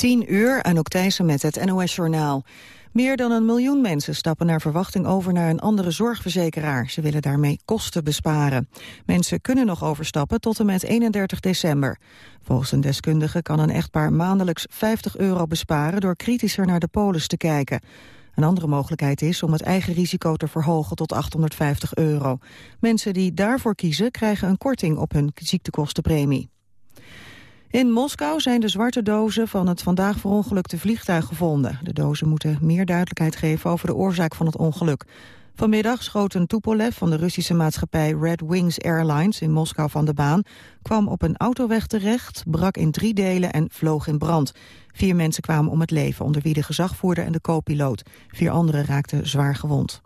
10 uur, Anouk Thijssen met het NOS-journaal. Meer dan een miljoen mensen stappen naar verwachting over naar een andere zorgverzekeraar. Ze willen daarmee kosten besparen. Mensen kunnen nog overstappen tot en met 31 december. Volgens een deskundige kan een echtpaar maandelijks 50 euro besparen... door kritischer naar de polis te kijken. Een andere mogelijkheid is om het eigen risico te verhogen tot 850 euro. Mensen die daarvoor kiezen krijgen een korting op hun ziektekostenpremie. In Moskou zijn de zwarte dozen van het vandaag verongelukte vliegtuig gevonden. De dozen moeten meer duidelijkheid geven over de oorzaak van het ongeluk. Vanmiddag schoot een Tupolev van de Russische maatschappij Red Wings Airlines in Moskou van de baan, kwam op een autoweg terecht, brak in drie delen en vloog in brand. Vier mensen kwamen om het leven, onder wie de gezagvoerder en de co-piloot. Vier anderen raakten zwaar gewond.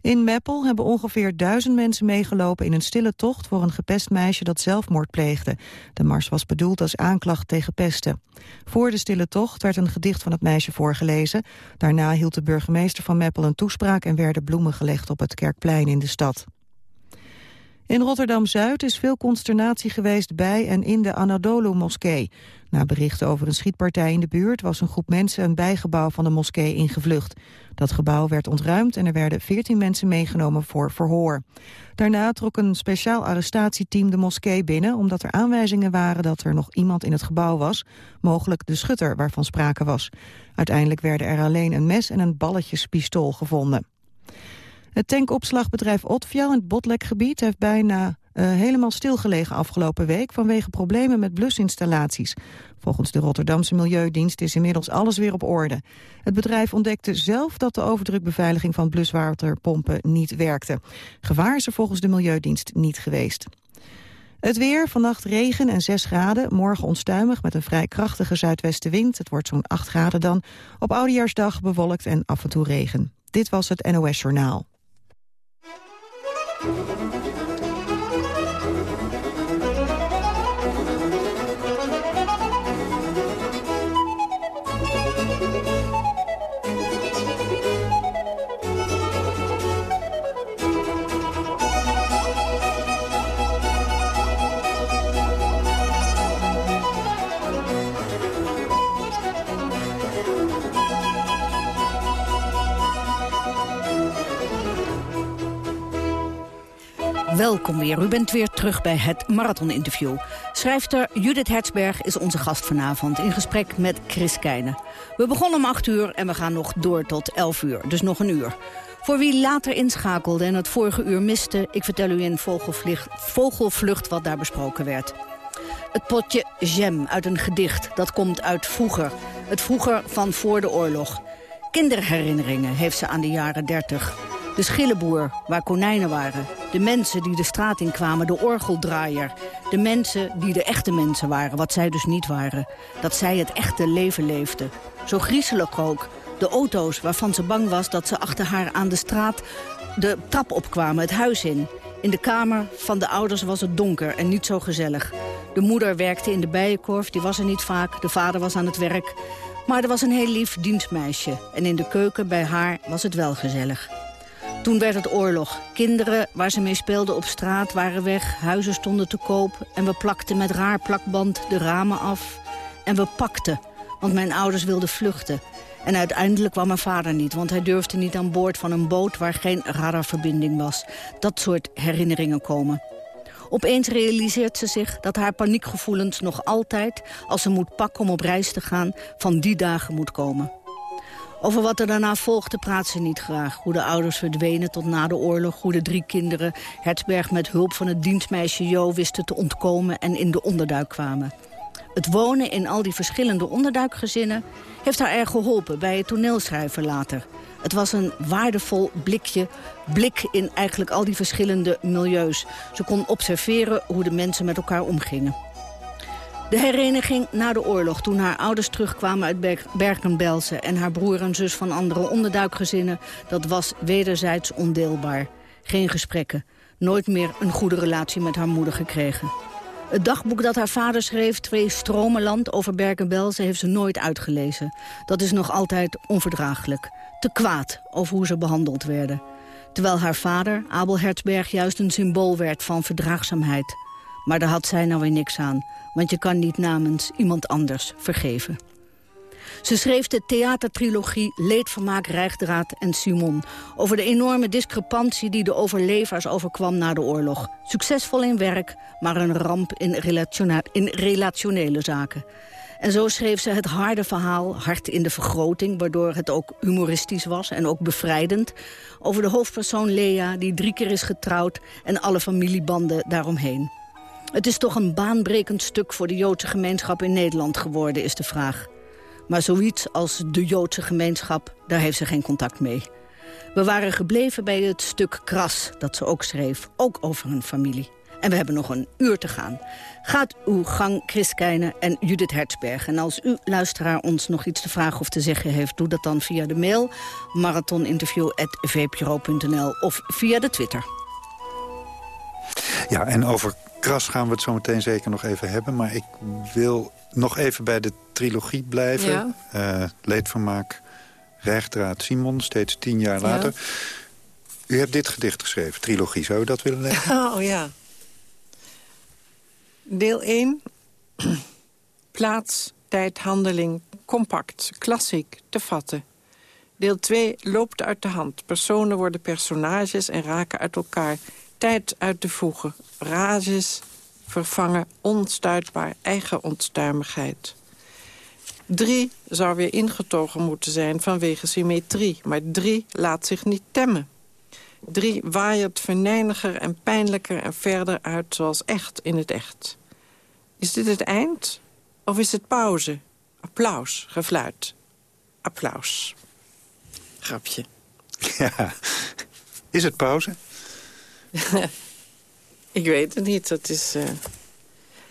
In Meppel hebben ongeveer duizend mensen meegelopen in een stille tocht voor een gepest meisje dat zelfmoord pleegde. De mars was bedoeld als aanklacht tegen pesten. Voor de stille tocht werd een gedicht van het meisje voorgelezen. Daarna hield de burgemeester van Meppel een toespraak en werden bloemen gelegd op het Kerkplein in de stad. In Rotterdam-Zuid is veel consternatie geweest bij en in de Anadolu-moskee. Na berichten over een schietpartij in de buurt was een groep mensen een bijgebouw van de moskee ingevlucht. Dat gebouw werd ontruimd en er werden 14 mensen meegenomen voor verhoor. Daarna trok een speciaal arrestatieteam de moskee binnen omdat er aanwijzingen waren dat er nog iemand in het gebouw was, mogelijk de schutter waarvan sprake was. Uiteindelijk werden er alleen een mes en een balletjespistool gevonden. Het tankopslagbedrijf Otfiel in het Botlekgebied heeft bijna uh, helemaal stilgelegen afgelopen week vanwege problemen met blusinstallaties. Volgens de Rotterdamse Milieudienst is inmiddels alles weer op orde. Het bedrijf ontdekte zelf dat de overdrukbeveiliging van bluswaterpompen niet werkte. Gevaar is er volgens de Milieudienst niet geweest. Het weer, vannacht regen en 6 graden. Morgen onstuimig met een vrij krachtige zuidwestenwind. Het wordt zo'n 8 graden dan. Op Oudejaarsdag bewolkt en af en toe regen. Dit was het NOS Journaal. Thank you. Welkom weer. U bent weer terug bij het Marathon-interview. Schrijfster Judith Hertzberg is onze gast vanavond... in gesprek met Chris Keijnen. We begonnen om 8 uur en we gaan nog door tot 11 uur. Dus nog een uur. Voor wie later inschakelde en het vorige uur miste... ik vertel u in vogelvlucht, vogelvlucht wat daar besproken werd. Het potje jam uit een gedicht, dat komt uit vroeger. Het vroeger van voor de oorlog. Kinderherinneringen heeft ze aan de jaren 30. De schillenboer, waar konijnen waren. De mensen die de straat in kwamen, de orgeldraaier. De mensen die de echte mensen waren, wat zij dus niet waren. Dat zij het echte leven leefden. Zo griezelig ook. De auto's waarvan ze bang was dat ze achter haar aan de straat de trap opkwamen, het huis in. In de kamer van de ouders was het donker en niet zo gezellig. De moeder werkte in de bijenkorf, die was er niet vaak. De vader was aan het werk. Maar er was een heel lief dienstmeisje. En in de keuken bij haar was het wel gezellig. Toen werd het oorlog. Kinderen waar ze mee speelden op straat waren weg. Huizen stonden te koop. En we plakten met raar plakband de ramen af. En we pakten, want mijn ouders wilden vluchten. En uiteindelijk kwam mijn vader niet, want hij durfde niet aan boord van een boot waar geen radarverbinding was. Dat soort herinneringen komen. Opeens realiseert ze zich dat haar paniekgevoelens nog altijd, als ze moet pakken om op reis te gaan, van die dagen moet komen. Over wat er daarna volgde praat ze niet graag. Hoe de ouders verdwenen tot na de oorlog. Hoe de drie kinderen Hertzberg met hulp van het dienstmeisje Jo wisten te ontkomen en in de onderduik kwamen. Het wonen in al die verschillende onderduikgezinnen heeft haar erg geholpen bij het toneelschrijven later. Het was een waardevol blikje, blik in eigenlijk al die verschillende milieus. Ze kon observeren hoe de mensen met elkaar omgingen. De hereniging na de oorlog, toen haar ouders terugkwamen uit Bergen-Belsen... en haar broer en zus van andere onderduikgezinnen... dat was wederzijds ondeelbaar. Geen gesprekken. Nooit meer een goede relatie met haar moeder gekregen. Het dagboek dat haar vader schreef, Twee Stromenland over Bergen-Belsen... heeft ze nooit uitgelezen. Dat is nog altijd onverdraaglijk. Te kwaad over hoe ze behandeld werden. Terwijl haar vader, Abel Hertzberg, juist een symbool werd van verdraagzaamheid. Maar daar had zij nou weer niks aan want je kan niet namens iemand anders vergeven. Ze schreef de theatertrilogie Leedvermaak, Rijgdraad en Simon... over de enorme discrepantie die de overlevers overkwam na de oorlog. Succesvol in werk, maar een ramp in, in relationele zaken. En zo schreef ze het harde verhaal, hard in de vergroting... waardoor het ook humoristisch was en ook bevrijdend... over de hoofdpersoon Lea, die drie keer is getrouwd... en alle familiebanden daaromheen. Het is toch een baanbrekend stuk voor de Joodse gemeenschap in Nederland geworden, is de vraag. Maar zoiets als de Joodse gemeenschap, daar heeft ze geen contact mee. We waren gebleven bij het stuk kras dat ze ook schreef, ook over hun familie. En we hebben nog een uur te gaan. Gaat uw gang, Chris en Judith Hertzberg. En als u, luisteraar, ons nog iets te vragen of te zeggen heeft... doe dat dan via de mail marathoninterview.vpro.nl of via de Twitter. Ja, en over kras gaan we het zo meteen zeker nog even hebben. Maar ik wil nog even bij de trilogie blijven. Ja. Uh, Leedvermaak, Rechtdraad, Simon, steeds tien jaar later. U hebt dit gedicht geschreven, trilogie. Zou u dat willen lezen? Oh ja. Deel 1. Plaats, tijd, handeling, compact, klassiek, te vatten. Deel 2 loopt uit de hand. Personen worden personages en raken uit elkaar. Tijd uit de voegen. Rages vervangen onstuitbaar eigen onstuimigheid. 3 zou weer ingetogen moeten zijn vanwege symmetrie. Maar 3 laat zich niet temmen. Drie waaiert verneiniger en pijnlijker en verder uit zoals echt in het echt. Is dit het eind? Of is het pauze? Applaus, gefluit. Applaus. Grapje. Ja. Is het pauze? ik weet het niet. Dat is... Uh...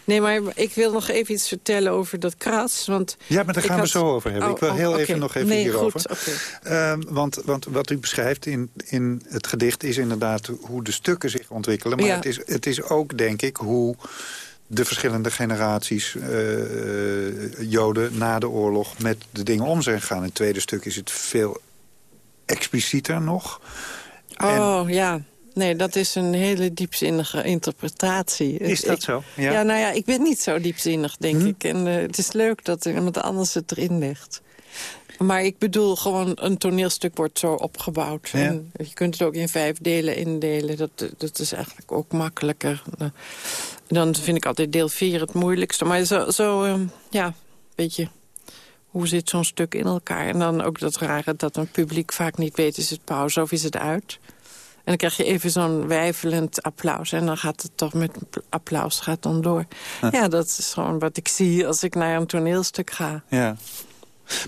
Nee, maar ik wil nog even iets vertellen over dat kras. Want ja, maar daar gaan we zo over hebben. ik wil oh, heel even nog even nee, hierover. Goed, uh, want, want wat u beschrijft in, in het gedicht is inderdaad hoe de stukken zich ontwikkelen. Maar het, is, het is ook, denk ik, hoe de verschillende generaties uh, Joden na de oorlog met de dingen om zijn gegaan. In het tweede stuk is het veel explicieter nog. Oh, ja. Nee, dat is een hele diepzinnige interpretatie. Is dat zo? Ja. ja. nou ja, ik ben niet zo diepzinnig, denk hm? ik. En uh, het is leuk dat iemand anders het erin legt. Maar ik bedoel, gewoon een toneelstuk wordt zo opgebouwd. Ja. En je kunt het ook in vijf delen indelen. Dat, dat is eigenlijk ook makkelijker. Dan vind ik altijd deel vier het moeilijkste. Maar zo, zo uh, ja, weet je, hoe zit zo'n stuk in elkaar? En dan ook dat rare dat een publiek vaak niet weet... is het pauze of is het uit? En dan krijg je even zo'n wijfelend applaus. En dan gaat het toch met applaus gaat dan door. Ja, dat is gewoon wat ik zie als ik naar een toneelstuk ga. Ja.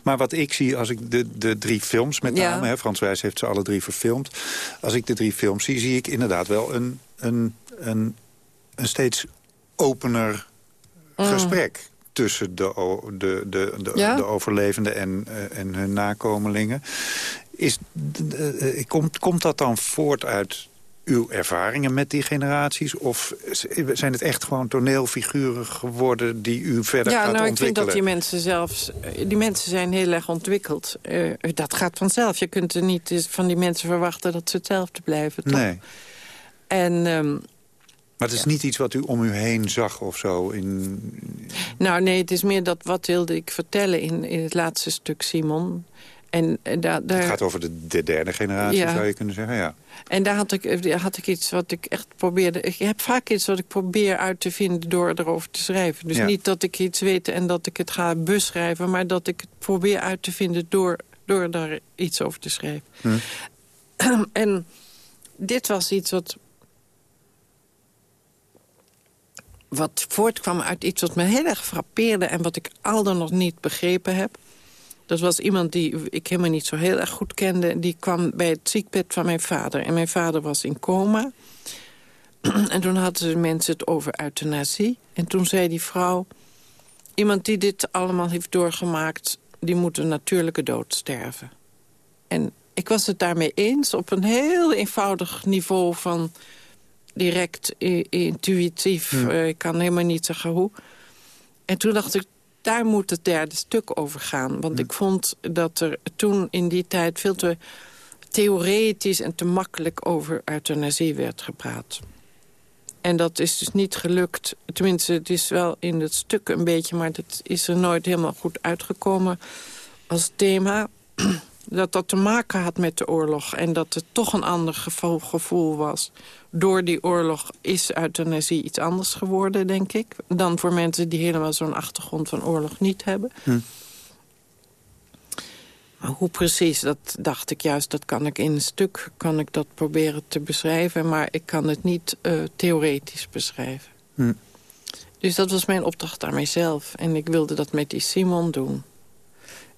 Maar wat ik zie als ik de, de drie films met name... Hè, Frans Wijs heeft ze alle drie verfilmd. Als ik de drie films zie, zie ik inderdaad wel een, een, een, een steeds opener mm. gesprek tussen de, de, de, de, de overlevenden en, uh, en hun nakomelingen. Is, uh, komt, komt dat dan voort uit uw ervaringen met die generaties? Of zijn het echt gewoon toneelfiguren geworden die u verder ja, gaat nou, ontwikkelen? ik vind dat die mensen zelfs... Die mensen zijn heel erg ontwikkeld. Uh, dat gaat vanzelf. Je kunt er niet van die mensen verwachten dat ze hetzelfde blijven. Toch? Nee. En... Um, maar het is niet iets wat u om u heen zag of zo? In... Nou nee, het is meer dat wat wilde ik vertellen in, in het laatste stuk, Simon. En, eh, daar, Het gaat over de, de derde generatie, zou je kunnen zeggen, ja. En daar had ik, eh, had ik iets wat ik echt probeerde... Ik heb vaak iets wat ik probeer uit te vinden door erover te schrijven. Dus niet dat ik iets weet en dat ik het ga beschrijven... maar dat ik het probeer uit te vinden door, door daar iets over te schrijven. Hm. en dit was iets wat... wat voortkwam uit iets wat me heel erg frappeerde... en wat ik al dan nog niet begrepen heb... Dat was iemand die ik helemaal niet zo heel erg goed kende. Die kwam bij het ziekbed van mijn vader. En mijn vader was in coma. en toen hadden de mensen het over euthanasie. En toen zei die vrouw... iemand die dit allemaal heeft doorgemaakt... die moet een natuurlijke dood sterven. En ik was het daarmee eens op een heel eenvoudig niveau van direct, intuïtief. Eh, ik kan helemaal niet zeggen hoe. En toen dacht ik, daar moet het derde stuk over gaan. Want ik vond dat er toen in die tijd veel te theoretisch en te makkelijk over euthanasie werd gepraat. En dat is dus niet gelukt. Tenminste, het is wel in het stuk een beetje... maar dat is er nooit helemaal goed uitgekomen... als thema dat dat te maken had met de oorlog... en dat het toch een ander gevoel, gevoel was. Door die oorlog is euthanasie iets anders geworden, denk ik... dan voor mensen die helemaal zo'n achtergrond van oorlog niet hebben. Hm. Maar hoe precies, dat dacht ik juist, dat kan ik in een stuk kan ik dat proberen te beschrijven... maar ik kan het niet uh, theoretisch beschrijven. Hm. Dus dat was mijn opdracht aan mijzelf. En ik wilde dat met die Simon doen.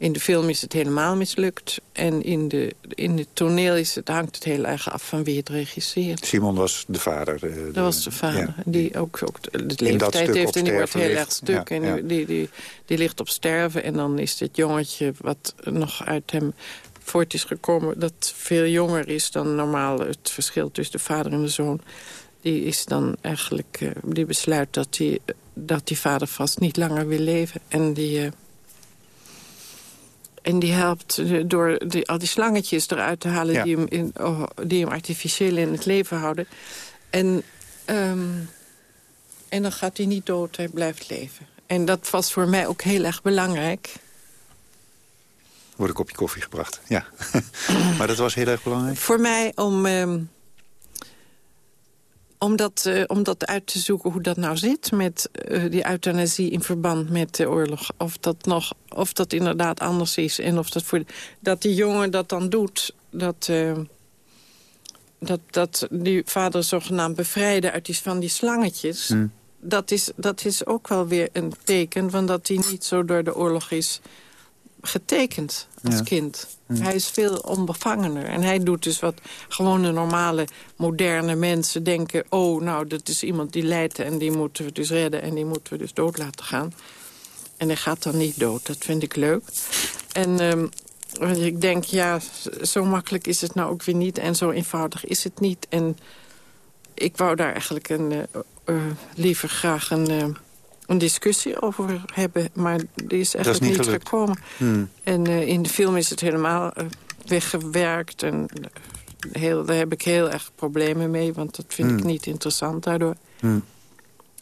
In de film is het helemaal mislukt. En in de, in de toneel is het, hangt het heel erg af van wie het regisseert. Simon was de vader. dat was de vader. Die ook, ook de leeftijd heeft en die wordt heel erg stuk. en Die, die, die ligt op sterven. En dan is dit jongetje wat nog uit hem voort is gekomen... dat veel jonger is dan normaal het verschil tussen de vader en de zoon die is dan eigenlijk, uh, die besluit dat die, dat die vader vast niet langer wil leven. En die, uh, en die helpt door die, al die slangetjes eruit te halen... Die, hem in, oh, die hem artificieel in het leven houden. En, um, en dan gaat hij niet dood, hij blijft leven. En dat was voor mij ook heel erg belangrijk. Wordt een kopje koffie gebracht, ja. maar dat was heel erg belangrijk? Voor mij om... Um, om dat, uh, om dat uit te zoeken hoe dat nou zit met uh, die euthanasie in verband met de oorlog. Of dat, nog, of dat inderdaad anders is. En of dat, voor, dat die jongen dat dan doet. Dat, uh, dat, dat die vader zogenaamd bevrijden uit die, van die slangetjes. Hmm. Dat, is, dat is ook wel weer een teken van dat hij niet zo door de oorlog is getekend als kind. Hij is veel onbevangener. En hij doet dus wat gewone normale, moderne mensen denken... oh, nou, dat is iemand die lijdt en die moeten we dus redden... en die moeten we dus dood laten gaan. En hij gaat dan niet dood. Dat vind ik leuk. En um, ik denk, ja, zo makkelijk is het nou ook weer niet... en zo eenvoudig is het niet. En ik wou daar eigenlijk een, uh, uh, liever graag een... Uh, een discussie over hebben. Maar die is echt niet, niet gekomen. Hmm. En uh, in de film is het helemaal uh, weggewerkt. En heel, daar heb ik heel erg problemen mee. Want dat vind ik hmm. niet interessant daardoor. Hmm.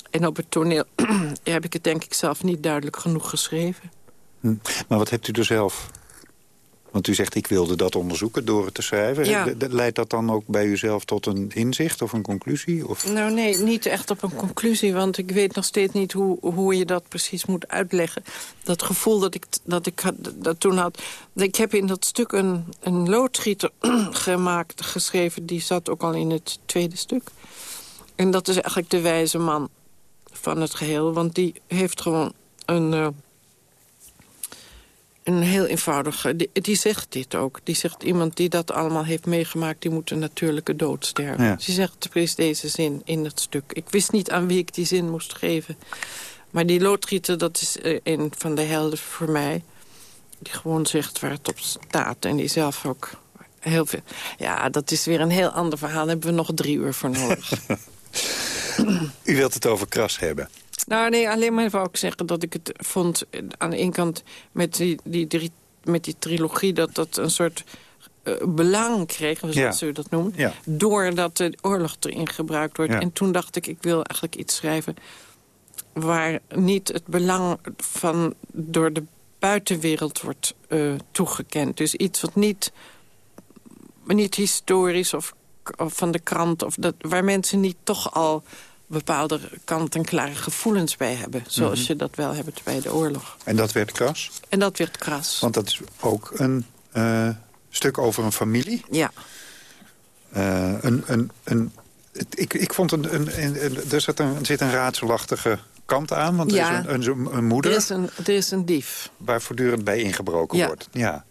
En op het toneel heb ik het denk ik zelf niet duidelijk genoeg geschreven. Maar wat hebt u er zelf want u zegt, ik wilde dat onderzoeken door het te schrijven. Leidt dat dan ook bij uzelf tot een inzicht of een conclusie? Of? Nou nee, niet echt op een conclusie. Want ik weet nog steeds niet hoe, hoe je dat precies moet uitleggen. Dat gevoel dat ik, dat ik dat toen had... Ik heb in dat stuk een, een loodgieter gemaakt, geschreven. Die zat ook al in het tweede stuk. En dat is eigenlijk de wijze man van het geheel. Want die heeft gewoon een... Uh, een heel eenvoudige... Die, die, zegt dit ook. Die zegt iemand die dat allemaal heeft meegemaakt... die moet een natuurlijke dood sterven. Ja. Ze zegt precies deze zin in het stuk. Ik wist niet aan wie ik die zin moest geven. Maar die loodgieter, dat is uh, een van de helden voor mij. Die gewoon zegt waar het op staat. En die zelf ook heel veel... Ja, dat is weer een heel ander verhaal. Daar hebben we nog drie uur voor nodig. U wilt het over kras hebben. Nou nee, alleen maar wou ik zeggen dat ik het vond... aan de ene kant met die, die, met die trilogie... dat dat een soort uh, belang kreeg, zoals ja. ze dat noemen... Ja. doordat de oorlog erin gebruikt wordt. En toen dacht ik, ik wil eigenlijk iets schrijven... waar niet het belang van door de buitenwereld wordt uh, toegekend. Dus iets wat niet, niet historisch of, of van de krant... Of dat, waar mensen niet toch al bepaalde kant-en-klare gevoelens bij hebben. Zoals mhm. je dat wel hebt bij de oorlog. En dat werd kras? En dat werd kras. Want dat is ook een uh, stuk over een familie? Ja. Uh, een, een, een, ik, ik vond een, een, een, er, zit een, zit een raadselachtige kant aan. Want ja. er is een, een, een moeder... Er is een, er is een dief. Waar voortdurend bij ingebroken ja. wordt. Ja.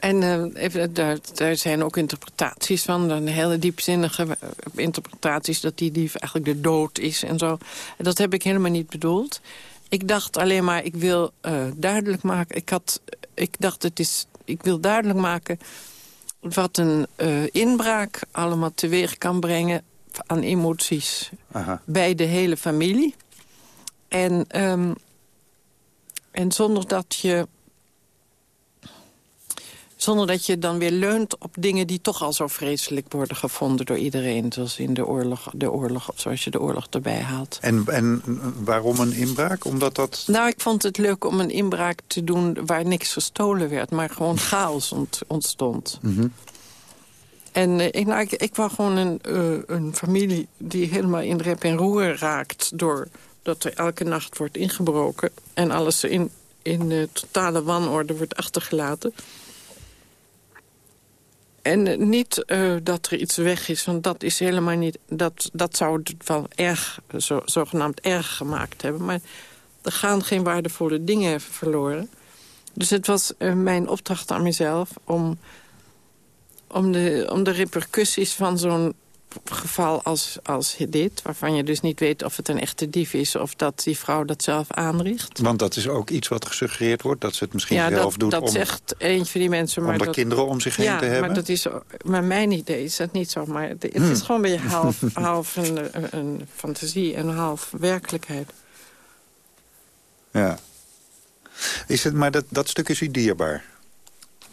En uh, even, daar, daar, zijn ook interpretaties van. Een hele diepzinnige eh, interpretaties dat die dief eigenlijk de dood is en zo. Dat heb ik helemaal niet bedoeld. Ik dacht alleen maar, ik wil uh, duidelijk maken... Ik, had, ik dacht, het is, ik wil duidelijk maken wat een uh, inbraak allemaal teweeg kan brengen aan emoties Aha. bij de hele familie. En, um, en zonder dat je Zonder dat je dan weer leunt op dingen die toch al zo vreselijk worden gevonden door iedereen. Zoals in de oorlog, de oorlog of zoals je de oorlog erbij haalt. En, en waarom een inbraak? Omdat dat... Nou, ik vond het leuk om een inbraak te doen waar niks gestolen werd. Maar gewoon chaos ontstond. Mm En uh, ik, nou, ik, ik wou gewoon een, uh, een familie die helemaal in rep en roer raakt... door dat er elke nacht wordt ingebroken... en alles in, in uh, totale wanorde wordt achtergelaten... En niet uh, dat er iets weg is, want dat is helemaal niet... dat, dat zou het wel erg, zo, zogenaamd erg gemaakt hebben. Maar er gaan geen waardevolle dingen verloren. Dus het was uh, mijn opdracht aan mezelf om, om, de, om de repercussies van zo'n geval als, als dit... waarvan je dus niet weet of het een echte dief is... of dat die vrouw dat zelf aanricht. Want dat is ook iets wat gesuggereerd wordt... dat ze het misschien ja, zelf dat, doet dat om, zegt eentje van die mensen... Maar om dat, kinderen om zich heen ja, te hebben? maar, dat is, maar mijn idee is dat niet zo. Maar het, is gewoon een beetje half, half een, een fantasie en half werkelijkheid. Ja. Is het, maar dat, dat stuk is u dierbaar?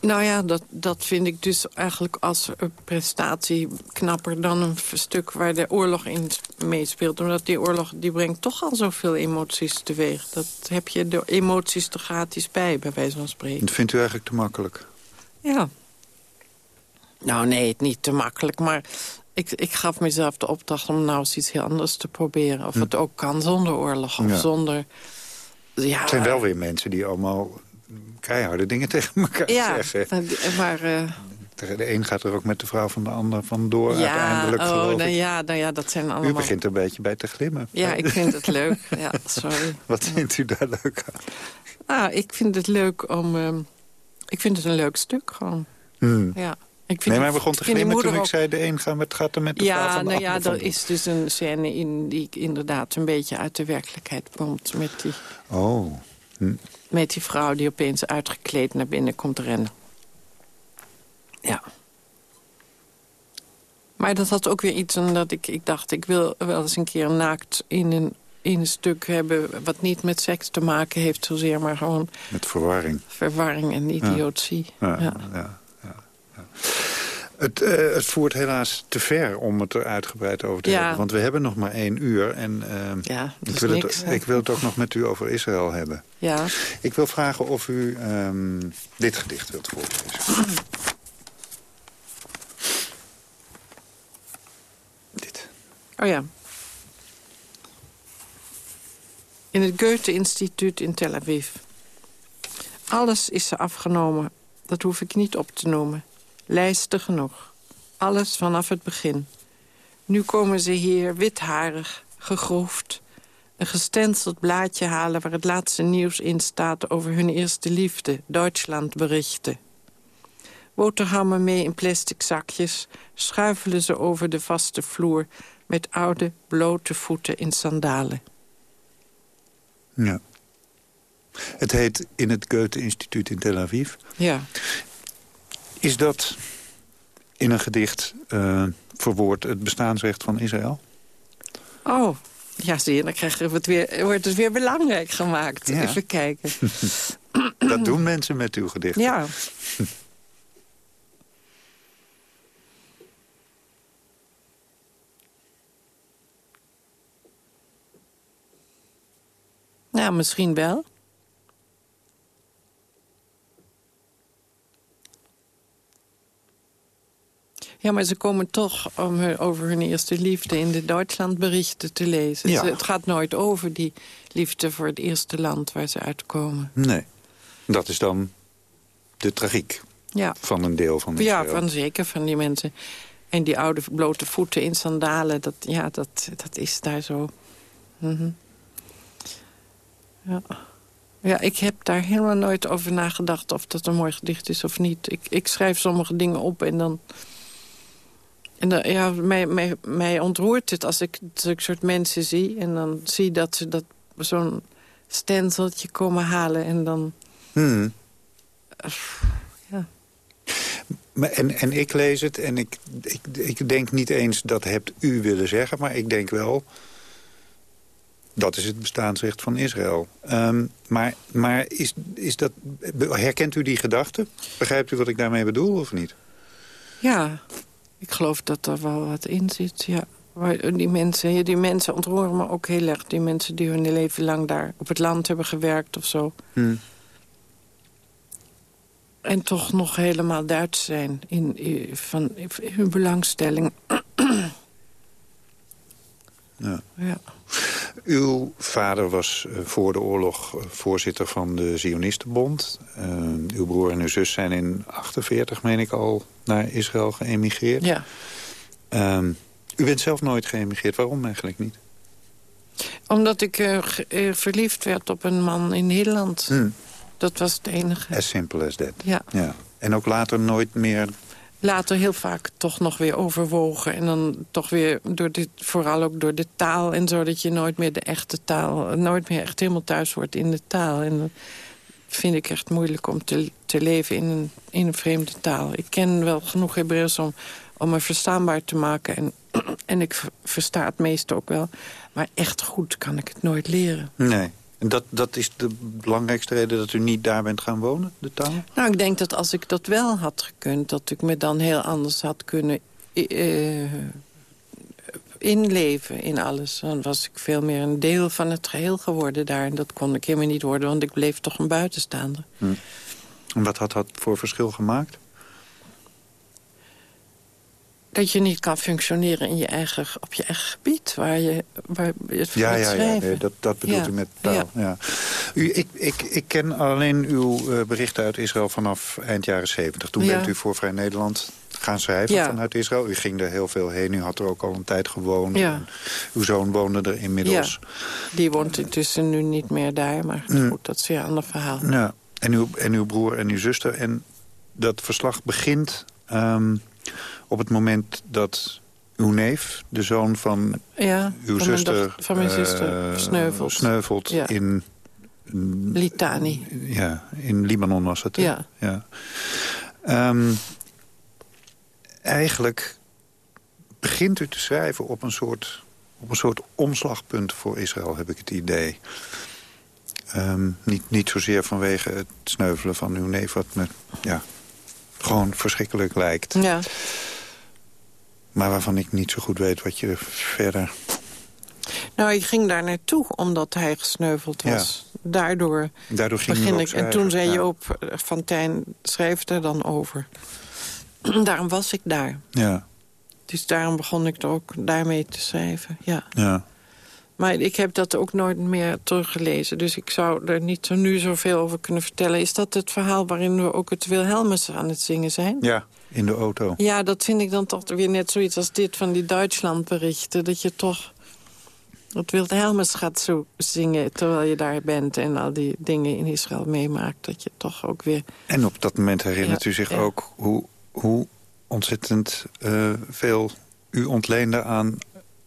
Nou ja, dat, dat vind ik dus eigenlijk als prestatie knapper dan een stuk waar de oorlog in meespeelt. Omdat die oorlog die brengt toch al zoveel emoties teweeg. Dat heb je de emoties er gratis bij, bij wijze van spreken. Dat vindt u eigenlijk te makkelijk? Ja. Nou nee, niet te makkelijk, maar ik, ik gaf mezelf de opdracht om nou eens iets heel anders te proberen. Of hm. het ook kan zonder oorlog of ja. zonder... Ja, het zijn wel weer mensen die allemaal keiharde dingen tegen elkaar ja, zeggen. maar... Uh... De een gaat er ook met de vrouw van de ander vandoor ja, uiteindelijk, oh, geloof nou ik. Ja, nou ja, dat zijn allemaal... U begint er een beetje bij te glimmen. Ja, ik vind het leuk. Ja, sorry. Wat vindt u daar leuk aan? Ah, ik vind het leuk om... Uh, ik vind het een leuk stuk gewoon. Hmm. Ja. Ik vind nee, maar hij begon te glimmen toen ik zei... de een gaat, met, gaat er met de ja, vrouw van de nou ander Ja, er is dus een scène in die inderdaad een beetje uit de werkelijkheid komt. Met die, oh. Hm. Met die vrouw die opeens uitgekleed naar binnen komt rennen. Ja. Maar dat had ook weer iets omdat ik, ik dacht... ik wil wel eens een keer naakt in een, in een stuk hebben... wat niet met seks te maken heeft zozeer, maar gewoon... Met verwarring. Verwarring en idiotie. Ja, ja, ja. ja, ja. Het, uh, het, voert helaas te ver om het er uitgebreid over te Ja. hebben. Want we hebben nog maar één uur. En uh, Ja, ik, wil niks, het, ik wil het ook nog met u over Israël hebben. Ja. Ik wil vragen of u ehm, dit gedicht wilt voorlezen. dit. Oh ja. In het Goethe-instituut in Tel Aviv. Alles is ze afgenomen. Dat hoef ik niet op te noemen. Lijsten genoeg. Alles vanaf het begin. Nu komen ze hier witharig, gegroefd. Een gestenceld blaadje halen waar het laatste nieuws in staat... over hun eerste liefde, Duitsland berichten. Boterhammen mee in plastic zakjes... schuifelen ze over de vaste vloer... met oude, blote voeten in sandalen. Ja. Het heet in het Goethe-instituut in Tel Aviv. Ja. Is dat in een gedicht uh, verwoord het bestaansrecht van Israël? Oh, ja zie je, dan krijgen we het weer, wordt het weer belangrijk gemaakt. Ja. Even kijken. dat doen mensen met uw gedichten. Ja. Ja, misschien wel. Ja, maar ze komen toch om hun, over hun eerste liefde in de Duitslandberichten te lezen. Ja. Ze- het gaat nooit over die liefde voor het eerste land waar ze uitkomen. Nee. Dat is dan de tragiek Ja, van een deel van ja Israël. van zeker van die mensen. En die oude blote voeten in sandalen, dat, ja, dat, dat is daar zo. Mhm. ja. ja, ik heb daar helemaal nooit over nagedacht of dat een mooi gedicht is of niet. Ik, ik schrijf sommige dingen op en dan... En dan, ja, mij, mij, mij ontroert het als ik zulke soort mensen zie. En dan zie dat ze dat zo'n stenseltje komen halen. En dan... Hmm. Ja. Maar En, en ik lees het en ik, ik, ik denk niet eens dat hebt u willen zeggen... maar ik denk wel Dat is het bestaansrecht van Israël. Um, maar maar is, is dat, herkent u die gedachte? Begrijpt u wat ik daarmee bedoel of niet? Ja, ik geloof dat er wel wat in zit, ja. Die mensen, die mensen ontroeren me ook heel erg. Die mensen die hun leven lang daar op het land hebben gewerkt of zo. Hmm. En toch nog helemaal Duits zijn in, in van in hun belangstelling. ja. ja. Uw vader was eh, voor de oorlog eh, voorzitter van de Zionistenbond. Uh, uw broer en uw zus zijn in 48, meen ik al, naar Israël geëmigreerd. Ja. Uh, u bent zelf nooit geëmigreerd. Waarom eigenlijk niet? Omdat ik uh, verliefd werd op een man in Nederland. Hmm. Dat was het enige. As simple as that. Ja. ja. En ook later nooit meer later heel vaak toch nog weer overwogen. En dan toch weer, door vooral ook door de taal en zo... dat je nooit meer de echte taal, nooit meer echt helemaal thuis wordt in de taal. En dat vind ik echt moeilijk om te, te leven in een, in een vreemde taal. Ik ken wel genoeg Hebreeuws om, om me verstaanbaar te maken. En, en ik versta het meeste ook wel. Maar echt goed kan ik het nooit leren. Nee. En dat, dat is de belangrijkste reden dat u niet daar bent gaan wonen, de taal? Nou, ik denk dat als ik dat wel had gekund... dat ik me dan heel anders had kunnen uh, inleven in alles. Dan was ik veel meer een deel van het geheel geworden daar. En dat kon ik helemaal niet worden, want ik bleef toch een buitenstaander. Hm. En wat had dat voor verschil gemaakt? Dat je niet kan functioneren in je eigen, op je eigen gebied... waar je, waar je het ja, ja, ja, nee, dat, dat bedoelt u met taal. Ja. U, ik, ik, ik ken alleen uw uh, berichten uit Israël vanaf eind jaren 70. Toen bent u voor Vrij Nederland gaan schrijven vanuit Israël. U ging er heel veel heen. U had er ook al een tijd gewoond. Uw zoon woonde er inmiddels. Die woont intussen nu niet meer daar. Maar mm. goed, dat is weer een ander verhaal. Ja. En, uw, en uw broer en uw zuster. En dat verslag begint... Um, op het moment dat uw neef, de zoon van ja, uw van zuster... Mijn van mijn zuster uh, sneuvelt. Sneuvelt in... Litani. Ja, in Libanon was het. Ja. ja. Um, eigenlijk begint u te schrijven op een soort, op een soort omslagpunt voor Israël, heb ik het idee. Um, niet, niet zozeer vanwege het sneuvelen van uw neef, wat me ja, gewoon verschrikkelijk lijkt. Ja. Maar waarvan ik niet zo goed weet wat je verder... Nou, ik ging daar naartoe omdat hij gesneuveld was. Daardoor, Daardoor ging begin ik. En toen zei je op eh, van Tijn, schreef er dan over. daarom was ik daar. Ja. Dus daarom begon ik er ook daarmee te schrijven, ja. Ja. Maar ik heb dat ook nooit meer teruggelezen. Dus ik zou er niet zo nu zoveel over kunnen vertellen. Is dat het verhaal waarin we ook het Wilhelmus aan het zingen zijn? Ja, in de auto. Ja, dat vind ik dan toch weer net zoiets als dit van die Duitslandberichten. Dat je toch het Wilhelmus gaat zo zingen terwijl je daar bent... en al die dingen in Israël meemaakt. Dat je toch ook weer... En op dat moment herinnert u zich ook hoe, hoe ontzettend uh, veel u ontleende aan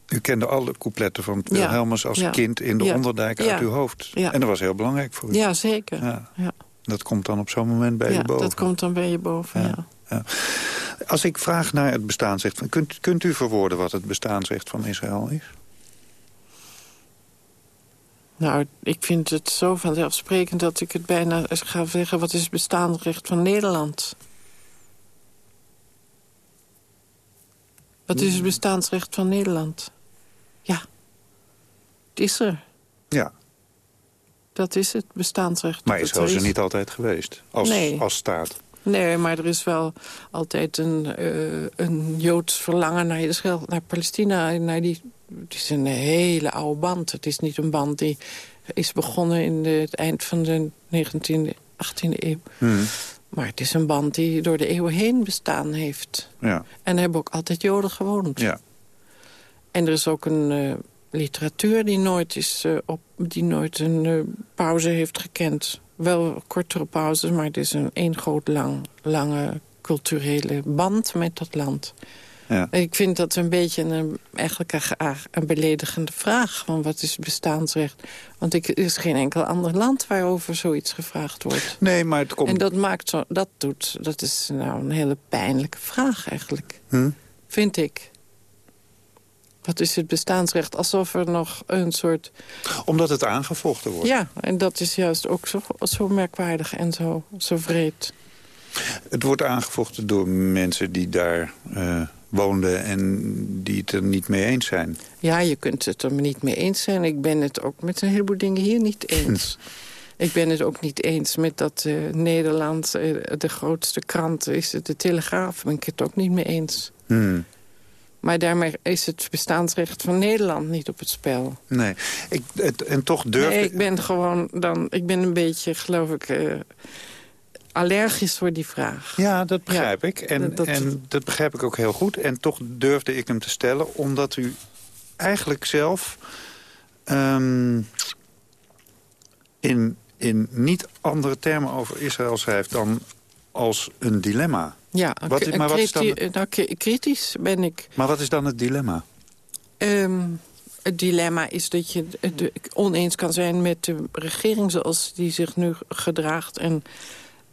u kende alle coupletten van Wilhelmus als kind in de Onderdijk uit uw hoofd. En dat was heel belangrijk voor u. Ja, zeker. Ja. Dat komt dan op zo'n moment bij je boven. dat komt dan bij je boven, ja. Als ik vraag naar het bestaansrecht... Kunt, kunt u verwoorden wat het bestaansrecht van Israël is? Nou, ik vind het zo vanzelfsprekend dat ik het bijna ga zeggen... wat is het bestaansrecht van Nederland? Wat is het bestaansrecht van Nederland? Ja, het is er. Ja. Dat is het bestaansrecht. Maar Israël is er niet altijd geweest, als, nee. als staat. Nee, maar er is wel altijd een, uh, een Joods verlangen naar Israël, naar Palestina. Naar die, het is een hele oude band. Het is niet een band die is begonnen in de, het eind van de 19e, 18e eeuw. Hmm. Maar het is een band die door de eeuwen heen bestaan heeft. Ja. En er hebben ook altijd Joden gewoond. Ja. En er is ook een uh, literatuur die nooit, is, uh, op, die nooit een pauze heeft gekend. Wel kortere pauzes, maar het is een één groot lang, lange culturele band met dat land. Ja. Ik vind dat een beetje een, eigenlijk een, een beledigende vraag. Van wat is bestaansrecht? Want ik, er is geen enkel ander land waarover zoiets gevraagd wordt. Nee, maar het komt... En dat maakt zo, dat doet, dat is nou een hele pijnlijke vraag eigenlijk. Hm? Vind ik. Wat is het bestaansrecht? Alsof er nog een soort... Omdat het aangevochten wordt. Ja, en dat is juist ook zo, zo merkwaardig en zo, zo vreed. Het wordt aangevochten door mensen die daar uh, woonden... en die het er niet mee eens zijn. Ja, je kunt het er niet mee eens zijn. Ik ben het ook met een heleboel dingen hier niet eens. Ik ben het ook niet eens met dat uh, Nederland uh, de grootste krant is. De Telegraaf ben ik het ook niet mee eens. Hmm. Maar daarmee is het bestaansrecht van Nederland niet op het spel. Nee, ik, het, en toch durf nee, ik... ben gewoon dan... Ik ben een beetje, geloof ik... Uh, allergisch voor die vraag. Ja, dat begrijp ik. En dat... en dat begrijp ik ook heel goed. En toch durfde ik hem te stellen, omdat u eigenlijk zelf... Um, in, in niet andere termen over Israël schrijft dan als een dilemma. Ja, wat, maar wat is dan nou, kritisch ben ik. Maar wat is dan het dilemma? Um, het dilemma is dat je het oneens kan zijn met de regering zoals die zich nu gedraagt. En,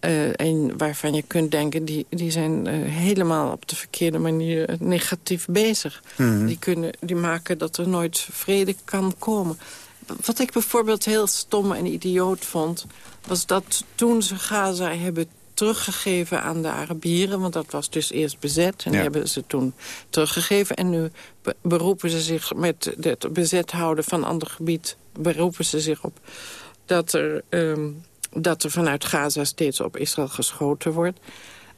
uh, en waarvan je kunt denken, die, die zijn uh, helemaal op de verkeerde manier negatief bezig. Mm die, kunnen, die maken dat er nooit vrede kan komen. Wat ik bijvoorbeeld heel stom en idioot vond... was dat toen ze Gaza hebben teruggegeven aan de Arabieren... want dat was dus eerst bezet en die hebben ze toen teruggegeven. En nu beroepen ze zich met het bezet houden van ander gebied... beroepen ze zich op dat er, um, dat er vanuit Gaza steeds op Israël geschoten wordt.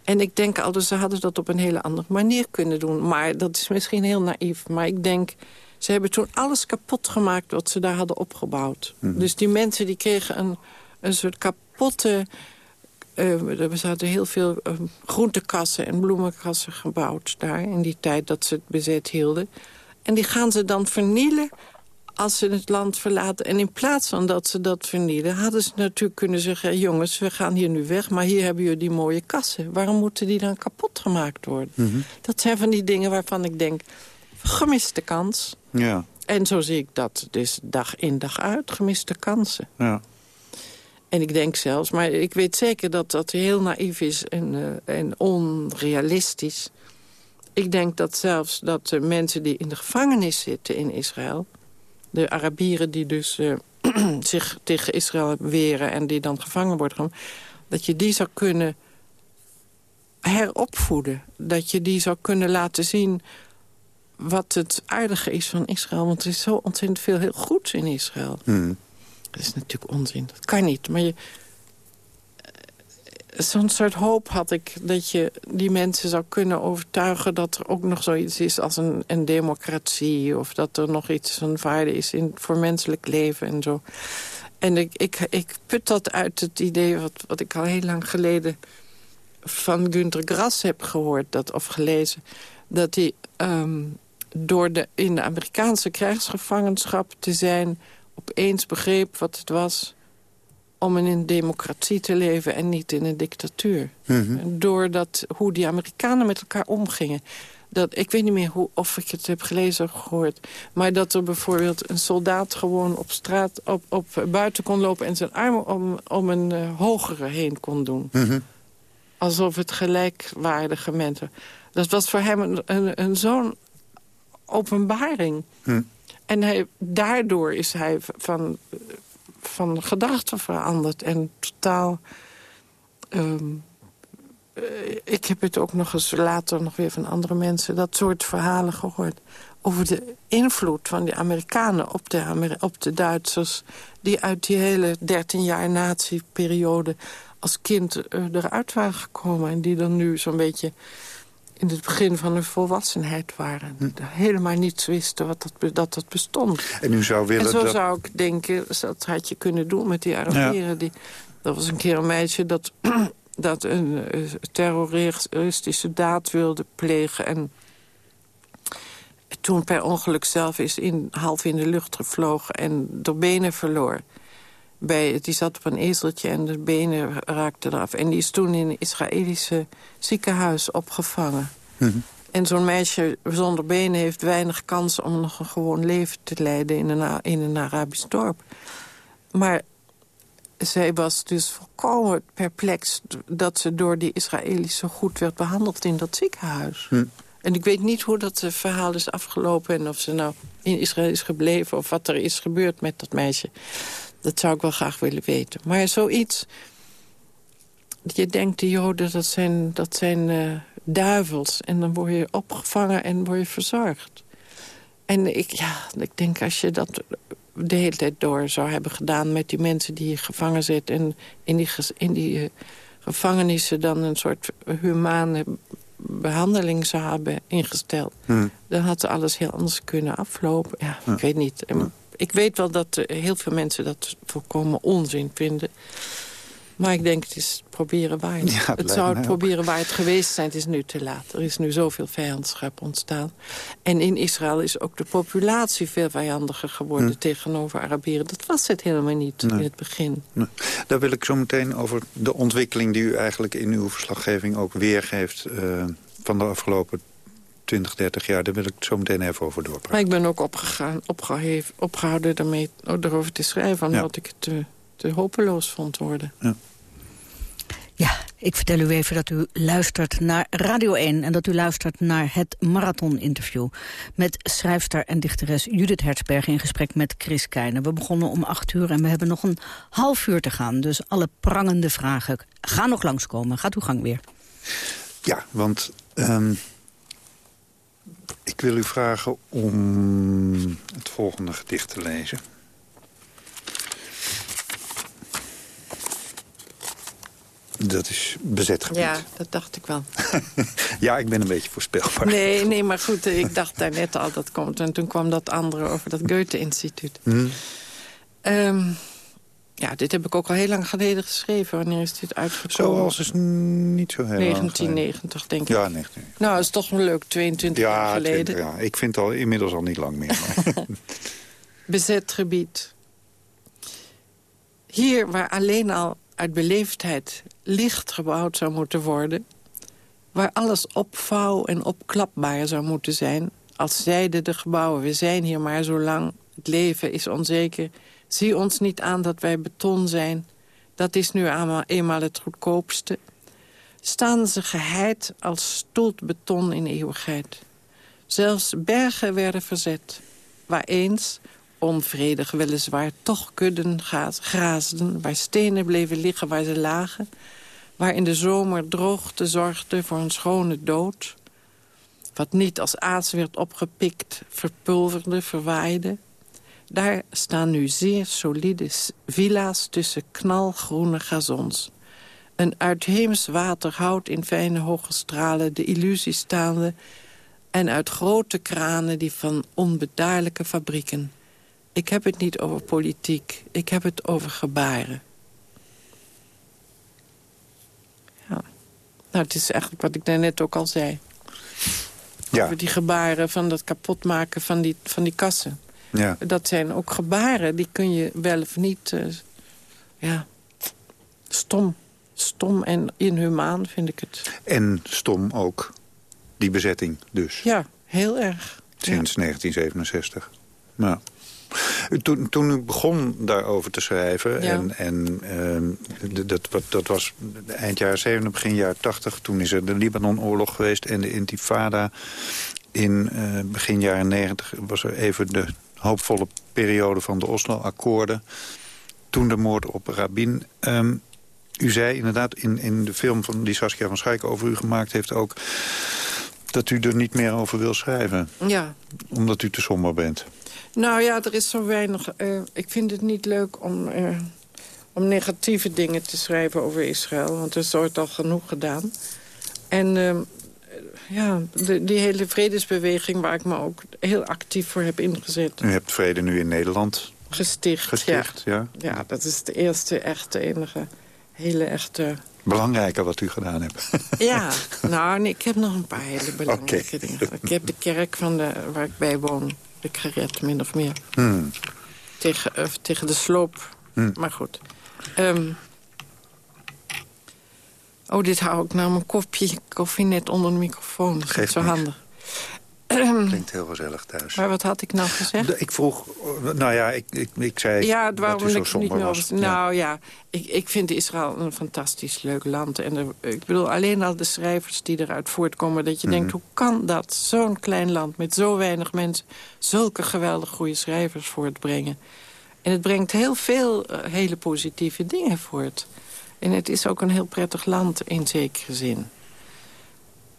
En ik denk al, dus ze hadden dat op een hele andere manier kunnen doen. Maar dat is misschien heel naïef. Maar ik denk, ze hebben toen alles kapot gemaakt wat ze daar hadden opgebouwd. Mhm. Dus die mensen die kregen een, een soort kapotte uh, er zaten heel veel uh, groentekassen en bloemenkassen gebouwd daar... in die tijd dat ze het bezet hielden. En die gaan ze dan vernielen als ze het land verlaten. En in plaats van dat ze dat vernielen... hadden ze natuurlijk kunnen zeggen... jongens, we gaan hier nu weg, maar hier hebben jullie die mooie kassen. Waarom moeten die dan kapot gemaakt worden? Mhm. Dat zijn van die dingen waarvan ik denk... gemiste kans. Ja. En zo zie ik dat dus dag in dag uit, gemiste kansen. Ja. En ik denk zelfs, maar ik weet zeker dat dat heel naïef is en, uh, en onrealistisch. Ik denk dat zelfs dat de mensen die in de gevangenis zitten in Israël... de Arabieren die dus uh, zich tegen Israël weren en die dan gevangen worden... dat je die zou kunnen heropvoeden. Dat je die zou kunnen laten zien wat het aardige is van Israël. Want er is zo ontzettend veel heel goeds in Israël. Mm. Dat is natuurlijk onzin. Dat kan niet. Maar je... Zo'n soort hoop had ik dat je die mensen zou kunnen overtuigen... dat er ook nog zoiets is als een, een democratie... of dat er nog iets van waarde is in, voor menselijk leven en zo. En ik, ik, ik put dat uit het idee wat, wat ik al heel lang geleden... van Günter Grass heb gehoord dat, of gelezen... dat hij um, door de, in de Amerikaanse krijgsgevangenschap te zijn opeens begreep wat het was om in een democratie te leven en niet in een dictatuur. Mm Doordat hoe die Amerikanen met elkaar omgingen. Dat, ik weet niet meer hoe, of ik het heb gelezen of gehoord. Maar dat er bijvoorbeeld een soldaat gewoon op straat op, op buiten kon lopen... en zijn armen om, om een uh, hogere heen kon doen. Mm Alsof het gelijkwaardige mensen... Dat was voor hem een, een, een zo'n openbaring. Hm. En hij, daardoor is hij van, van gedachten veranderd. En totaal... Um, ik heb het ook nog eens later nog weer van andere mensen... dat soort verhalen gehoord. Over de invloed van de Amerikanen op de, op de Duitsers... die uit die hele 13 jaar nazi-periode als kind uh, eruit waren gekomen. En die dan nu zo'n beetje in het begin van hun volwassenheid waren. Hm. Helemaal niets wisten wat dat, dat dat bestond. En u zou willen En zo dat... zou ik denken, dat had je kunnen doen met die Arabieren. Ja. Die, dat was een keer een meisje dat, dat een uh, terroristische daad wilde plegen... en toen per ongeluk zelf is in, half in de lucht gevlogen en de benen verloor. Bij, die zat op een ezeltje en de benen raakten eraf. En die is toen in een Israëlische ziekenhuis opgevangen. Mhm. En zo'n meisje zonder benen heeft weinig kans om nog een gewoon leven te leiden in een, in een Arabisch dorp. Maar zij was dus volkomen perplex dat ze door die Israëli's zo goed werd behandeld in dat ziekenhuis. Hm. En ik weet niet hoe dat verhaal is afgelopen... en of ze nou in Israël is gebleven... of wat er is gebeurd met dat meisje. Dat zou ik wel graag willen weten. Maar zoiets... Je denkt, de Joden, dat zijn, dat zijn uh, duivels. En dan word je opgevangen en word je verzorgd. En ik, ja, ik denk, als je dat de hele tijd door zou hebben gedaan... met die mensen die je gevangen zit... en in die, in die uh, gevangenissen dan een soort humane behandeling zou hebben ingesteld... Hmm. dan had alles heel anders kunnen aflopen. Ja, ik weet niet. Ik weet wel dat heel veel mensen dat volkomen onzin vinden... Maar ik denk, het is proberen waar. het zou het proberen waar het geweest zijn. Het is nu te laat. Er is nu zoveel vijandschap ontstaan. En in Israël is ook de populatie veel vijandiger geworden... Hm. tegenover Arabieren. Dat was het helemaal niet in het begin. Nee. Daar wil ik zo meteen over de ontwikkeling... die u eigenlijk in uw verslaggeving ook weergeeft... Uh, van de afgelopen 20, 30 jaar. Daar wil ik het zo meteen even over doorpraten. Maar ik ben ook opgegaan, opgehouden daarmee, erover te schrijven... omdat ik het te, te hopeloos vond worden. Ja. Ja, ik vertel u even dat u luistert naar Radio 1... en dat u luistert naar het Marathon-interview... met schrijfster en dichteres Judith Hertzberg in gesprek met Chris Keijnen. We begonnen om acht uur en we hebben nog een half uur te gaan. Dus alle prangende vragen gaan nog langskomen. Gaat uw gang weer. Ja, want um, ik wil u vragen om het volgende gedicht te lezen... Dat is bezet gebied. Ja, dat dacht ik wel. ja, ik ben een beetje voorspelbaar. Nee, nee maar goed, ik dacht daar net al dat komt. En toen kwam dat andere over dat Goethe-instituut. Hmm. Ehm, ja, dit heb ik ook al heel lang geleden geschreven. Wanneer is dit uitgekomen? Zoals is niet zo heel 1990, denk ik. Ja, 19. Nou, dat is toch wel leuk, 22 jaar geleden. ja, ik vind het al inmiddels al niet lang meer. Bezet gebied. Hier, waar alleen al uit beleefdheid licht gebouwd zou moeten worden... waar alles opvouw en opklapbaar zou moeten zijn... als zeiden de gebouwen, we zijn hier maar zo lang, het leven is onzeker... zie ons niet aan dat wij beton zijn, dat is nu eenmaal het goedkoopste... staan ze geheid als stoelt beton in eeuwigheid. Zelfs bergen werden verzet, waar eens onvredig weliswaar, toch kudden graasden... waar stenen bleven liggen waar ze lagen... waar in de zomer droogte zorgde voor een schone dood... wat niet als aas werd opgepikt, verpulverde, verwaaide... daar staan nu zeer solide villa's tussen knalgroene gazons... Een uitheems water houdt in fijne hoge stralen de illusie staande... en uit grote kranen die van onbedaarlijke fabrieken. Ik heb het niet over politiek. Ik heb het over gebaren. Ja. Nou, het is eigenlijk wat ik daarnet ook al zei. Ja. Over die gebaren van dat kapotmaken van die, van die kassen. Ja. Dat zijn ook gebaren, die kun je wel of niet... Uh, ja, stom. Stom en inhumaan vind ik het. En stom ook, die bezetting dus. Ja, heel erg. Sinds 1967. Nou. Toen, toen u begon daarover te schrijven... en, en uh, dat, dat was eind jaren 70, begin jaren 80... toen is er de Libanon-oorlog geweest en de intifada... in uh, begin jaren 90 was er even de hoopvolle periode van de Oslo-akkoorden. Toen de moord op Rabin... Um, u zei inderdaad in, in de film van die Saskia van Schaik over u gemaakt heeft ook... dat u er niet meer over wil schrijven. Ja. Omdat u te somber bent. Nou ja, er is zo weinig... Uh, ik vind het niet leuk om, uh, om negatieve dingen te schrijven over Israël. Want er is ooit al genoeg gedaan. En uh, ja, de, die hele vredesbeweging waar ik me ook heel actief voor heb ingezet. U hebt vrede nu in Nederland gesticht. Gesticht, ja. Ja, ja dat is de eerste echte, enige, hele echte... Belangrijke wat u gedaan hebt. Ja, nou, nee, ik heb nog een paar hele belangrijke dingen. Ik heb de kerk van de, waar ik bij woon ik gered, min of meer. Hmm. Tegen, uh, tegen de sloop. Hmm. Maar goed. Um, oh, dit hou ik nou mijn kopje koffie net onder de microfoon. Dat is zo handig. Klinkt heel gezellig thuis. Maar wat had ik nou gezegd? Ik vroeg, nou ja, ik, ik, ik zei ja, waarom dat u zo somber was. Nou ja, ik, ik vind Israël een fantastisch leuk land. En ik bedoel, alleen al de schrijvers die eruit voortkomen... dat je denkt, mhm. hoe kan dat, zo'n klein land met zo weinig mensen... zulke geweldig goede schrijvers voortbrengen? En het brengt heel veel eh, hele positieve dingen voort. En het is ook een heel prettig land in zekere zin.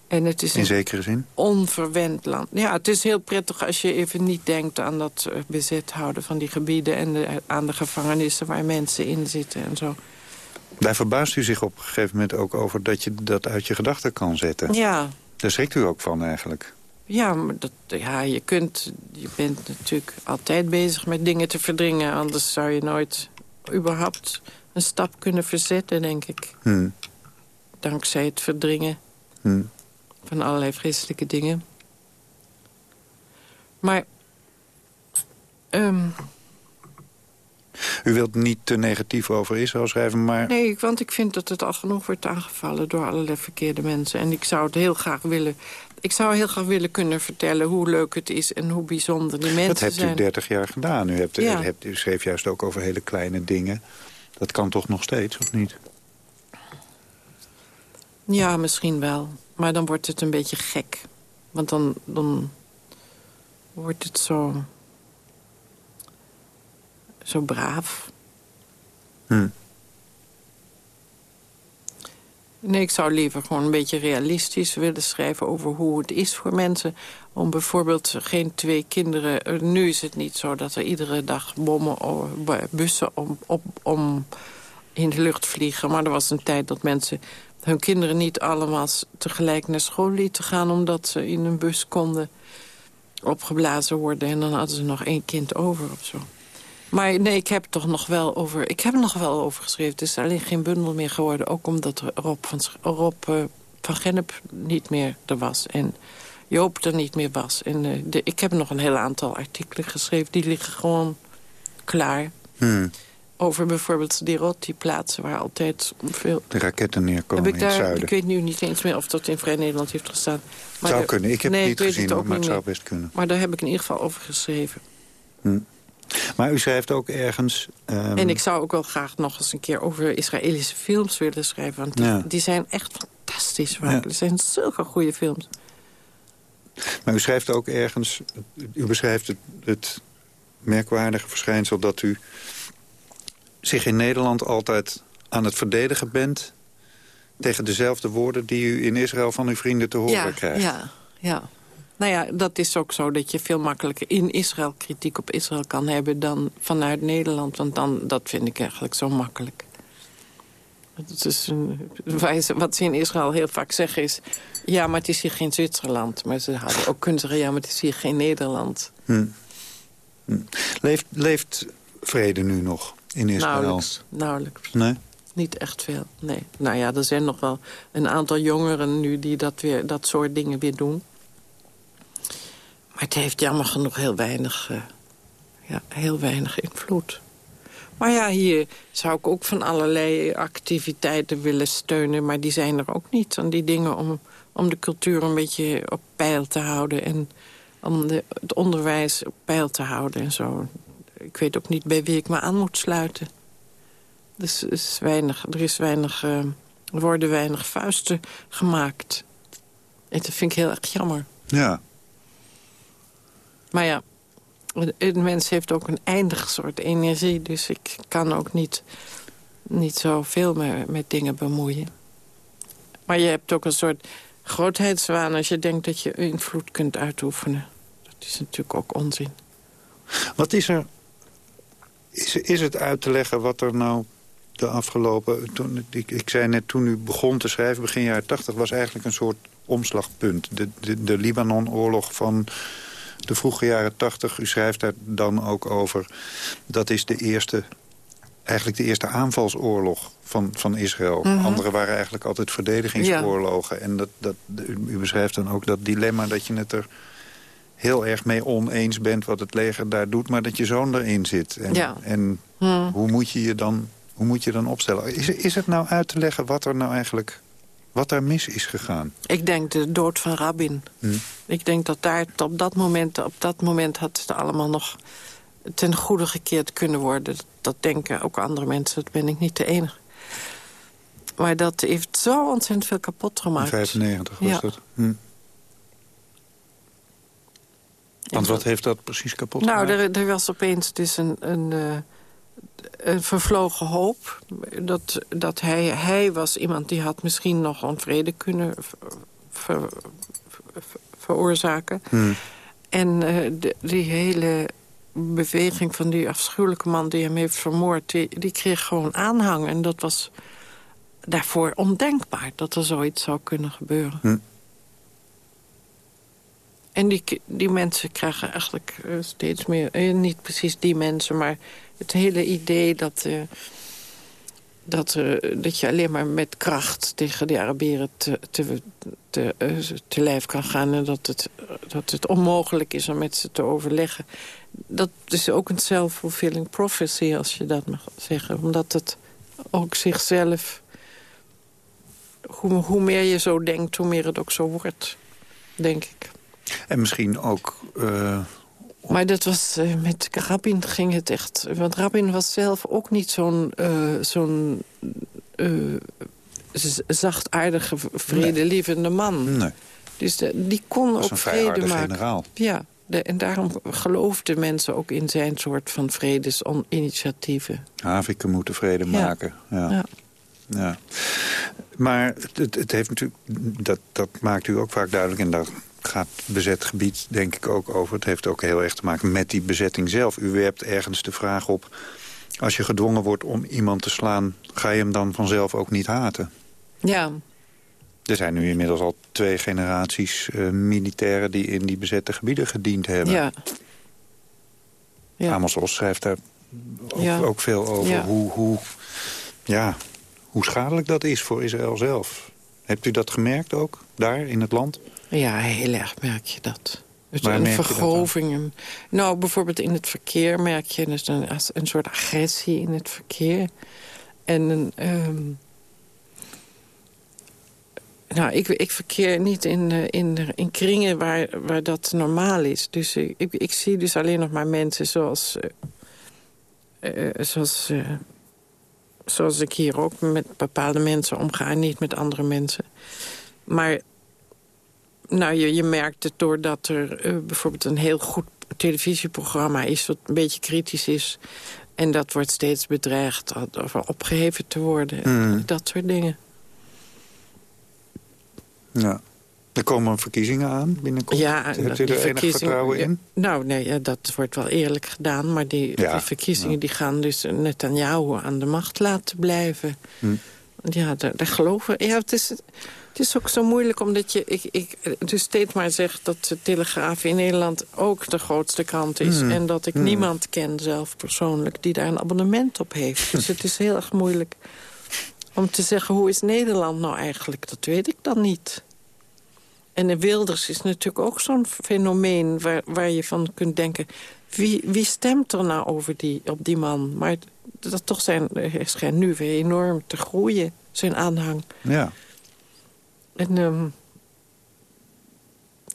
En het is In zekere zin? onverwend land. Ja, het is heel prettig als je even niet denkt aan dat eh, bezet houden van die gebieden... en de, aan de gevangenissen waar mensen in zitten en zo. Daar verbaast u zich op een gegeven moment ook over dat je dat uit je gedachten kan zetten. Ja. Daar schrikt u ook van eigenlijk. Ja, maar dat, ja, je, kunt, je bent natuurlijk altijd bezig met dingen te verdringen. Anders zou je nooit überhaupt een stap kunnen verzetten, denk ik. Hmm. Dankzij het verdringen. Hmm van allerlei vreselijke dingen. Maar... Um, u wilt niet te negatief over Israël schrijven, maar... Nee, want ik vind dat het al genoeg wordt aangevallen door allerlei verkeerde mensen. En ik zou het heel graag willen... Ik zou heel graag willen kunnen vertellen hoe leuk het is en hoe bijzonder die mensen zijn. Dat hebt u 30 jaar gedaan. U, hebt, hebt, u schreef juist ook over hele kleine dingen. Dat kan toch nog steeds, of niet? Ja, misschien wel. Maar dan wordt het een beetje gek. Want dan, dan wordt het zo... zo braaf. Hm. Nee, ik zou liever gewoon een beetje realistisch willen schrijven... over hoe het is voor mensen om bijvoorbeeld geen twee kinderen... Eh, nu is het niet zo dat er iedere dag bommen, bussen om, op, om in de lucht vliegen. Maar er was een tijd dat mensen hun kinderen niet allemaal tegelijk naar school lieten gaan... omdat ze in een bus konden opgeblazen worden. En dan hadden ze nog één kind over of zo. Maar nee, ik heb toch nog wel over, ik heb er nog wel over geschreven. Het is alleen geen bundel meer geworden. Ook omdat Rob van, Rob, uh, van Gennep niet meer er was. En Joop er niet meer was. En uh, de, ik heb nog een heel aantal artikelen geschreven. Die liggen gewoon klaar. Hmm over bijvoorbeeld die rot-die-plaatsen waar altijd veel... De raketten neerkomen heb ik daar, in het zuiden. Ik weet nu niet eens meer of dat in Vrij Nederland heeft gestaan. Maar zou kunnen. Ik heb het niet gezien, het maar het zou best kunnen. Maar daar heb ik in ieder geval over geschreven. Hm. Maar u schrijft ook ergens... Um... En ik zou ook wel graag nog eens een keer over Israëlische films willen schrijven. Want die, die zijn echt fantastisch. Ja. Er zijn zulke goede films. Maar u schrijft ook ergens... U beschrijft het, het merkwaardige verschijnsel dat u zich in Nederland altijd aan het verdedigen bent... tegen dezelfde woorden die u in Israël van uw vrienden te horen krijgt. Ja, ja. Nou ja, dat is ook zo dat je veel makkelijker in Israël kritiek op Israël kan hebben... dan vanuit Nederland, want dan, dat vind ik eigenlijk zo makkelijk. Het is een, wat ze in Israël heel vaak zeggen is... ja, maar het is hier geen Zwitserland. Maar ze hadden ook kunnen zeggen, ja, maar het is hier geen Nederland. Hm. Hm. Leeft, leeft vrede nu nog? in Israël? Nauwelijks. nauwelijks. Nee? Niet echt veel, nee. Nou ja, er zijn nog wel een aantal jongeren nu die dat, weer, dat soort dingen weer doen. Maar het heeft jammer genoeg heel weinig, uh, ja, heel weinig invloed. Maar ja, hier zou ik ook van allerlei activiteiten willen steunen... maar die zijn er ook niet. Aan die dingen om, om de cultuur een beetje op peil te houden... en om het onderwijs op peil te houden en zo ik weet ook niet bij wie ik me aan moet sluiten. Dus is weinig, er is weinig, er worden weinig vuisten gemaakt. En dat vind ik heel erg jammer. Ja. Maar ja, een mens heeft ook een eindig soort energie. Dus ik kan ook niet, niet zoveel meer met dingen bemoeien. Maar je hebt ook een soort grootheidswaan als je denkt dat je invloed kunt uitoefenen. Dat is natuurlijk ook onzin. Wat is er is, is het uit te leggen wat er nou de afgelopen... Toen, ik, ik zei net, toen u begon te schrijven, begin jaren 80... was eigenlijk een soort omslagpunt. De, de, de Libanon-oorlog van de vroege jaren 80. U schrijft daar dan ook over. Dat is de eerste, eigenlijk de eerste aanvalsoorlog van, van Israël. Mm Andere waren eigenlijk altijd verdedigingsoorlogen. En dat, dat, u beschrijft dan ook dat dilemma dat je het er heel erg mee oneens bent wat het leger daar doet... maar dat je zoon erin zit. En, ja. en hmm. hoe, moet je je dan, hoe moet je dan opstellen? Is, is het nou uit te leggen wat er nou eigenlijk Wat daar mis is gegaan? Ik denk de dood van Rabin. Hm. Ik denk dat daar op dat moment, op dat moment had het allemaal nog ten goede gekeerd kunnen worden. Dat denken ook andere mensen, dat ben ik niet de enige. Maar dat heeft zo ontzettend veel kapot gemaakt. In 95 was dat? Hm. Want wat heeft dat precies kapot nou, gemaakt? Nou, er, er, was opeens dus een, een, eh, een vervlogen hoop. Dat, dat hij, hij was iemand die had misschien nog onvrede kunnen veroorzaken. Hmm. En uh, de, die hele beweging van die afschuwelijke man die hem heeft vermoord... die, die kreeg gewoon aanhang. En dat was daarvoor ondenkbaar dat er zoiets zou kunnen gebeuren. Hmm. En die, die mensen krijgen eigenlijk eh, steeds meer... Eh, niet precies die mensen, maar het hele idee dat... Uh, dat, uh, dat je alleen maar met kracht tegen de Arabieren te, te, te, te lijf kan gaan... en dat het, dat het onmogelijk is om met ze te overleggen. Dat is ook een self-fulfilling prophecy, als je dat mag zeggen. Omdat het ook zichzelf... Hoe, hoe meer je zo denkt, hoe meer het ook zo wordt, denk ik. En misschien ook... Maar dat was, uh, met Rabin ging het echt... Want Rabin was zelf ook niet zo'n uh, zo'n zachtaardige, vredelievende man. Nee. Dus de, die kon ook vrede maken. generaal. Ja, de, en daarom geloofden mensen ook in zijn soort van vredesinitiatieven. Haviken moeten vrede maken. Ja. ja. ja. Maar het, het, heeft natuurlijk, dat, dat maakt u ook vaak duidelijk... en daar gaat bezet gebied denk ik ook over. Het heeft ook heel erg te maken met die bezetting zelf. U werpt ergens de vraag op... als je gedwongen wordt om iemand te slaan... ga je hem dan vanzelf ook niet haten? Ja. Er zijn nu inmiddels al twee generaties uh, militairen... die in die bezette gebieden gediend hebben. Ja. ja. Amos Os schrijft daar ook, ja. ook veel over. Ja. Hoe, hoe, ja, hoe schadelijk dat is voor Israël zelf. Hebt u dat gemerkt ook, daar in het land? Ja, heel erg merk je dat. Dus een vergroving. Nou, bijvoorbeeld in het verkeer merk je dus een, een soort agressie in het verkeer. En een... Um, nou, ik, ik verkeer niet in, in, in kringen waar, waar dat normaal is. Dus ik, ik zie dus alleen nog maar mensen zoals... Uh, uh, zoals, uh, zoals ik hier ook met bepaalde mensen omga... niet met andere mensen. Maar nou, je, je merkt het doordat er uh, bijvoorbeeld een heel goed televisieprogramma is... wat een beetje kritisch is. En dat wordt steeds bedreigd of opgeheven te worden. Mm. Dat soort dingen. Ja. Er komen verkiezingen aan binnenkort. Ja, Hebt u er enig vertrouwen in? Nou, nee, dat wordt wel eerlijk gedaan. Maar die, ja, die verkiezingen ja. die gaan dus Netanyahu aan de macht laten blijven. Hm. Ja, daar, daar geloven... Ja, het is, het is ook zo moeilijk omdat je ik, ik, dus steeds maar zegt dat de Telegraaf in Nederland ook de grootste krant is. Mm. En dat ik mm. niemand ken zelf persoonlijk die daar een abonnement op heeft. dus het is heel erg moeilijk om te zeggen hoe is Nederland nou eigenlijk. Dat weet ik dan niet. En de Wilders is natuurlijk ook zo'n fenomeen waar, waar je van kunt denken... Wie, wie stemt er nou over die, op die man? Maar dat toch zijn, hij schijnt nu weer enorm te groeien, zijn aanhang. Ja. En um,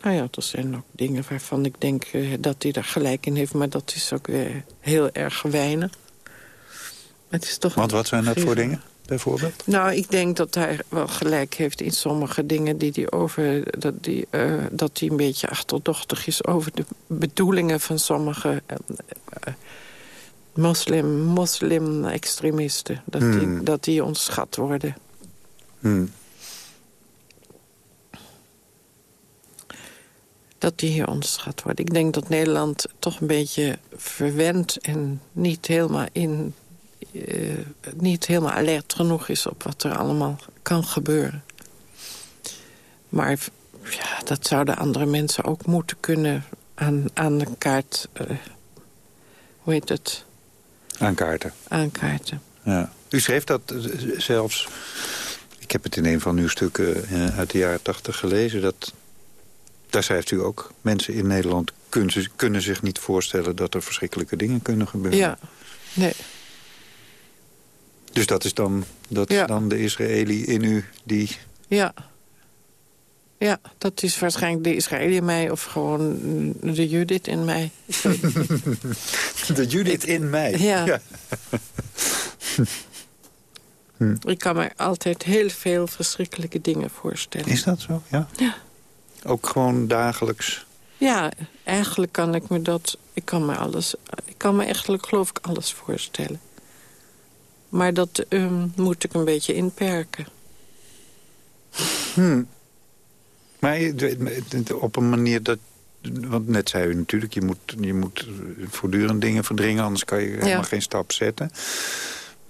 nou ja, er zijn ook dingen waarvan ik denk uh, dat hij daar gelijk in heeft. Maar dat is ook weer heel erg weinig. Het is toch Want wat zijn dat voor dingen? Bijvoorbeeld? Nou, ik denk dat hij wel gelijk heeft in sommige dingen die hij over... dat hij uh, dat een beetje achterdochtig is over de bedoelingen van sommige uh, moslim, moslim-extremisten. Dat, hmm. die, dat die ontschat worden. Hmm. Dat die hier onderschat wordt. Ik denk dat Nederland toch een beetje verwend en niet helemaal in... Uh, niet helemaal alert genoeg is op wat er allemaal kan gebeuren. Maar ja, dat zouden andere mensen ook moeten kunnen aan, aan de kaart... Uh, hoe heet het? Aankaarten. Aankaarten. Ja. U schreef dat eh, zelfs... Ik heb het in een van uw stukken uit de jaren tachtig gelezen... dat daar schrijft u ook. Mensen in Nederland kunnen, kunnen zich niet voorstellen... dat er verschrikkelijke dingen kunnen gebeuren. Ja, nee. Dus dat is dan, dat ja. dan de Israëli in u die Ja. Ja, dat is waarschijnlijk de Israël in mij of gewoon de Judith in mij. de Judith in mij. Ja. Ik kan me altijd heel veel verschrikkelijke dingen voorstellen. Is dat zo? Ja. Ja. Ook gewoon dagelijks? Ja, eigenlijk kan ik me dat... Ik kan me alles... Ik kan me eigenlijk, geloof ik, alles voorstellen. Maar dat um, moet ik een beetje inperken. Hmm. Maar op een manier dat... Want net zei u natuurlijk, je moet, je moet voortdurend dingen verdringen... anders kan je helemaal geen stap zetten.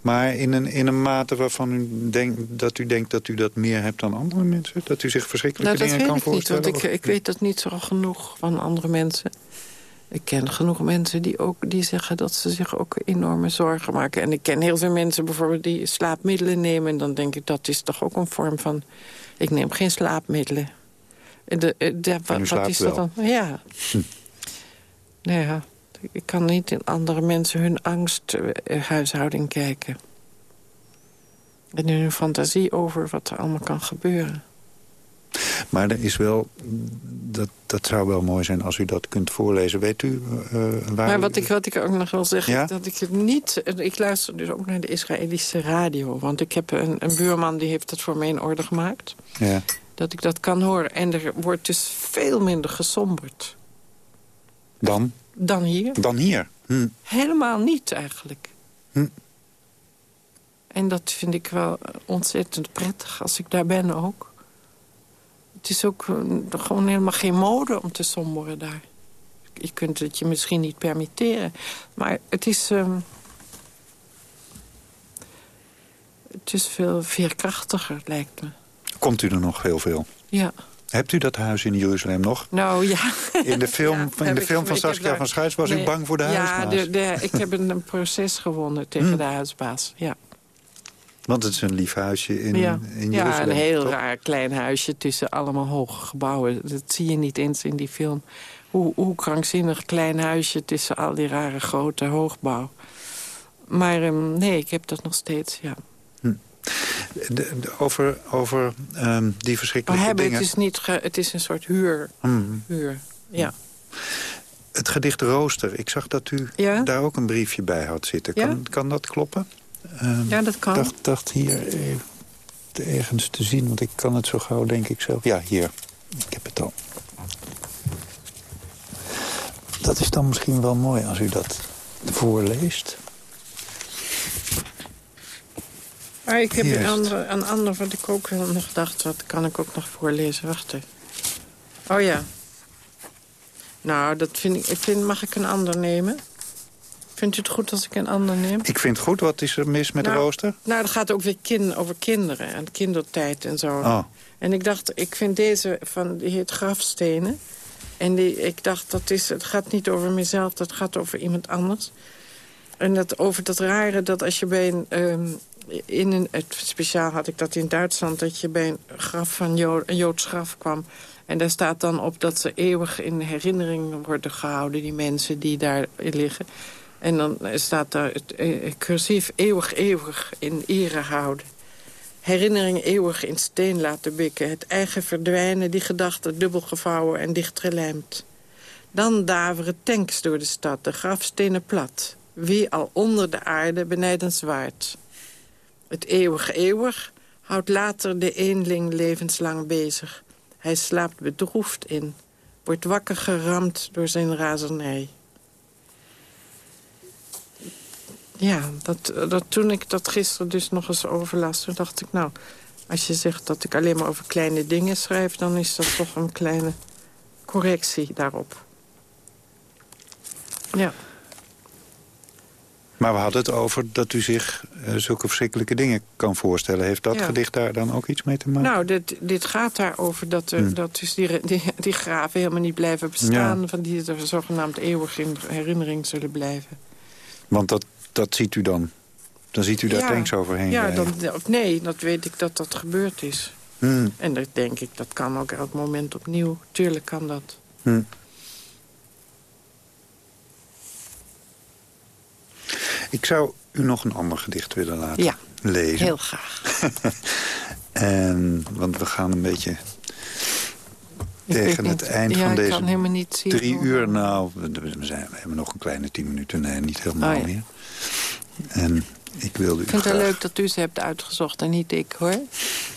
Maar in een, in een mate waarvan u denkt dat u denkt dat u dat meer hebt dan andere mensen? Dat u zich verschrikkelijke nou, dingen kan voorstellen? Dat weet ik niet, want ik, ik weet dat niet zo genoeg van andere mensen. Ik ken genoeg mensen die, ook, die zeggen dat ze zich ook enorme zorgen maken. En ik ken heel veel mensen bijvoorbeeld die slaapmiddelen nemen. En dan denk ik, dat is toch ook een vorm van... Ik neem geen slaapmiddelen. De, eh, de, wat, wat is dat dan? Ja. Hm. Nou ja, ik kan niet in andere mensen hun angsthuishouding kijken. En in hun fantasie over wat er allemaal kan gebeuren. Maar er is wel, dat, dat zou wel mooi zijn als u dat kunt voorlezen. Weet u uh, waar... Maar wat ik, wat ik ook nog wil zeggen, ja? dat ik het niet... Ik luister dus ook naar de Israëlische radio. Want ik heb een, een buurman die heeft dat voor mij in orde gemaakt. Ja. Dat ik dat kan horen. En er wordt dus veel minder gesomberd. Dan? Dan hier. Dan hier? Hm. Helemaal niet eigenlijk. Hm. En dat vind ik wel ontzettend prettig als ik daar ben ook het is ook eh, gewoon helemaal geen mode om te somberen daar. Je kunt het je misschien niet permitteren. Maar het is... Uh, het is veel veerkrachtiger, lijkt me. Komt u er nog heel veel? Ja. Hebt u dat huis in Jeruzalem nog? Nou ja. In de film, ja, in de film van Saskia van Schuijs was u bang voor de huisbaas? Ja, de, ik heb een, een proces gewonnen tegen hm. de huisbaas. Ja. Want het is een lief huisje in, ja. in Jeruzalem. Ja, een heel raar klein huisje tussen allemaal hoge gebouwen. Dat zie je niet eens in die film. Hoe, hoe krankzinnig klein huisje tussen al die rare grote hoogbouw. Maar um, nee, ik heb dat nog steeds, ja. De, over over um, die verschrikkelijke hebben, dingen... Het is, niet het is een soort huur. Hm. huur ja. Het gedicht Rooster, ik zag dat u ja? daar ook een briefje bij had zitten. Kan, ja? kan dat kloppen? Um, ja, dat kan. Ik dacht, dacht hier ergens te zien, want ik kan het zo gauw, denk ik zelf. Ja, hier. Ik heb het al. Dat is dan misschien wel mooi als u dat voorleest. Maar ik heb een ander, een ander wat ik ook nog dacht, wat kan ik ook nog voorlezen. Wacht even. Oh ja. Nou, dat vind ik, ik vind, mag ik een ander nemen? Vindt u het goed als ik een ander neem? Ik vind het goed. Wat is er mis met nou, de rooster? Nou, dat gaat ook weer kin over kinderen en kindertijd en zo. Oh. En ik dacht, ik vind deze van, die heet Grafstenen. En die, ik dacht, dat is, het gaat niet over mezelf, dat gaat over iemand anders. En dat over dat rare dat als je bij een... Um, in een, het speciaal had ik dat in Duitsland... dat je bij een graf van een Joods graf kwam... En daar staat dan op dat ze eeuwig in herinnering worden gehouden... die mensen die daar liggen. En dan staat daar het eh, cursief eeuwig, eeuwig in ere houden. Herinnering eeuwig in steen laten bikken. Het eigen verdwijnen, die gedachte dubbel gevouwen en dichtgelijmd. Dan daveren tanks door de stad, de grafstenen plat. Wie al onder de aarde benijdenswaard. Het eeuwig eeuwig houdt later de eenling levenslang bezig. Hij slaapt bedroefd in, wordt wakker geramd door zijn razernij. Ja, dat, dat, toen ik dat gisteren dus nog eens overlas... toen dacht ik, nou, als je zegt dat ik alleen maar over kleine dingen schrijf... dan is dat toch een kleine correctie daarop. Ja. Maar we hadden het over dat u zich uh, zulke verschrikkelijke dingen kan voorstellen. Heeft dat gedicht daar dan ook iets mee te maken? Nou, dit, dit gaat daarover dat, er, hmm. dat dus die, die, die, graven helemaal niet blijven bestaan... van die er zogenaamd eeuwig in herinnering zullen blijven. Want dat dat ziet u dan? Dan ziet u daar tanks overheen Ja, dan, nee, dat weet ik dat dat gebeurd is. Hmm. En dat denk ik, dat kan ook elk moment opnieuw. Tuurlijk kan dat. Hmm. Ik zou u nog een ander gedicht willen laten ja, lezen. heel graag. En, want we gaan een beetje tegen het eind van deze drie uur... Nou, we, zijn, we hebben nog een kleine tien minuten. Nee, niet helemaal oh, meer. En ik wilde Ik vind het leuk dat u ze hebt uitgezocht en niet ik, hoor.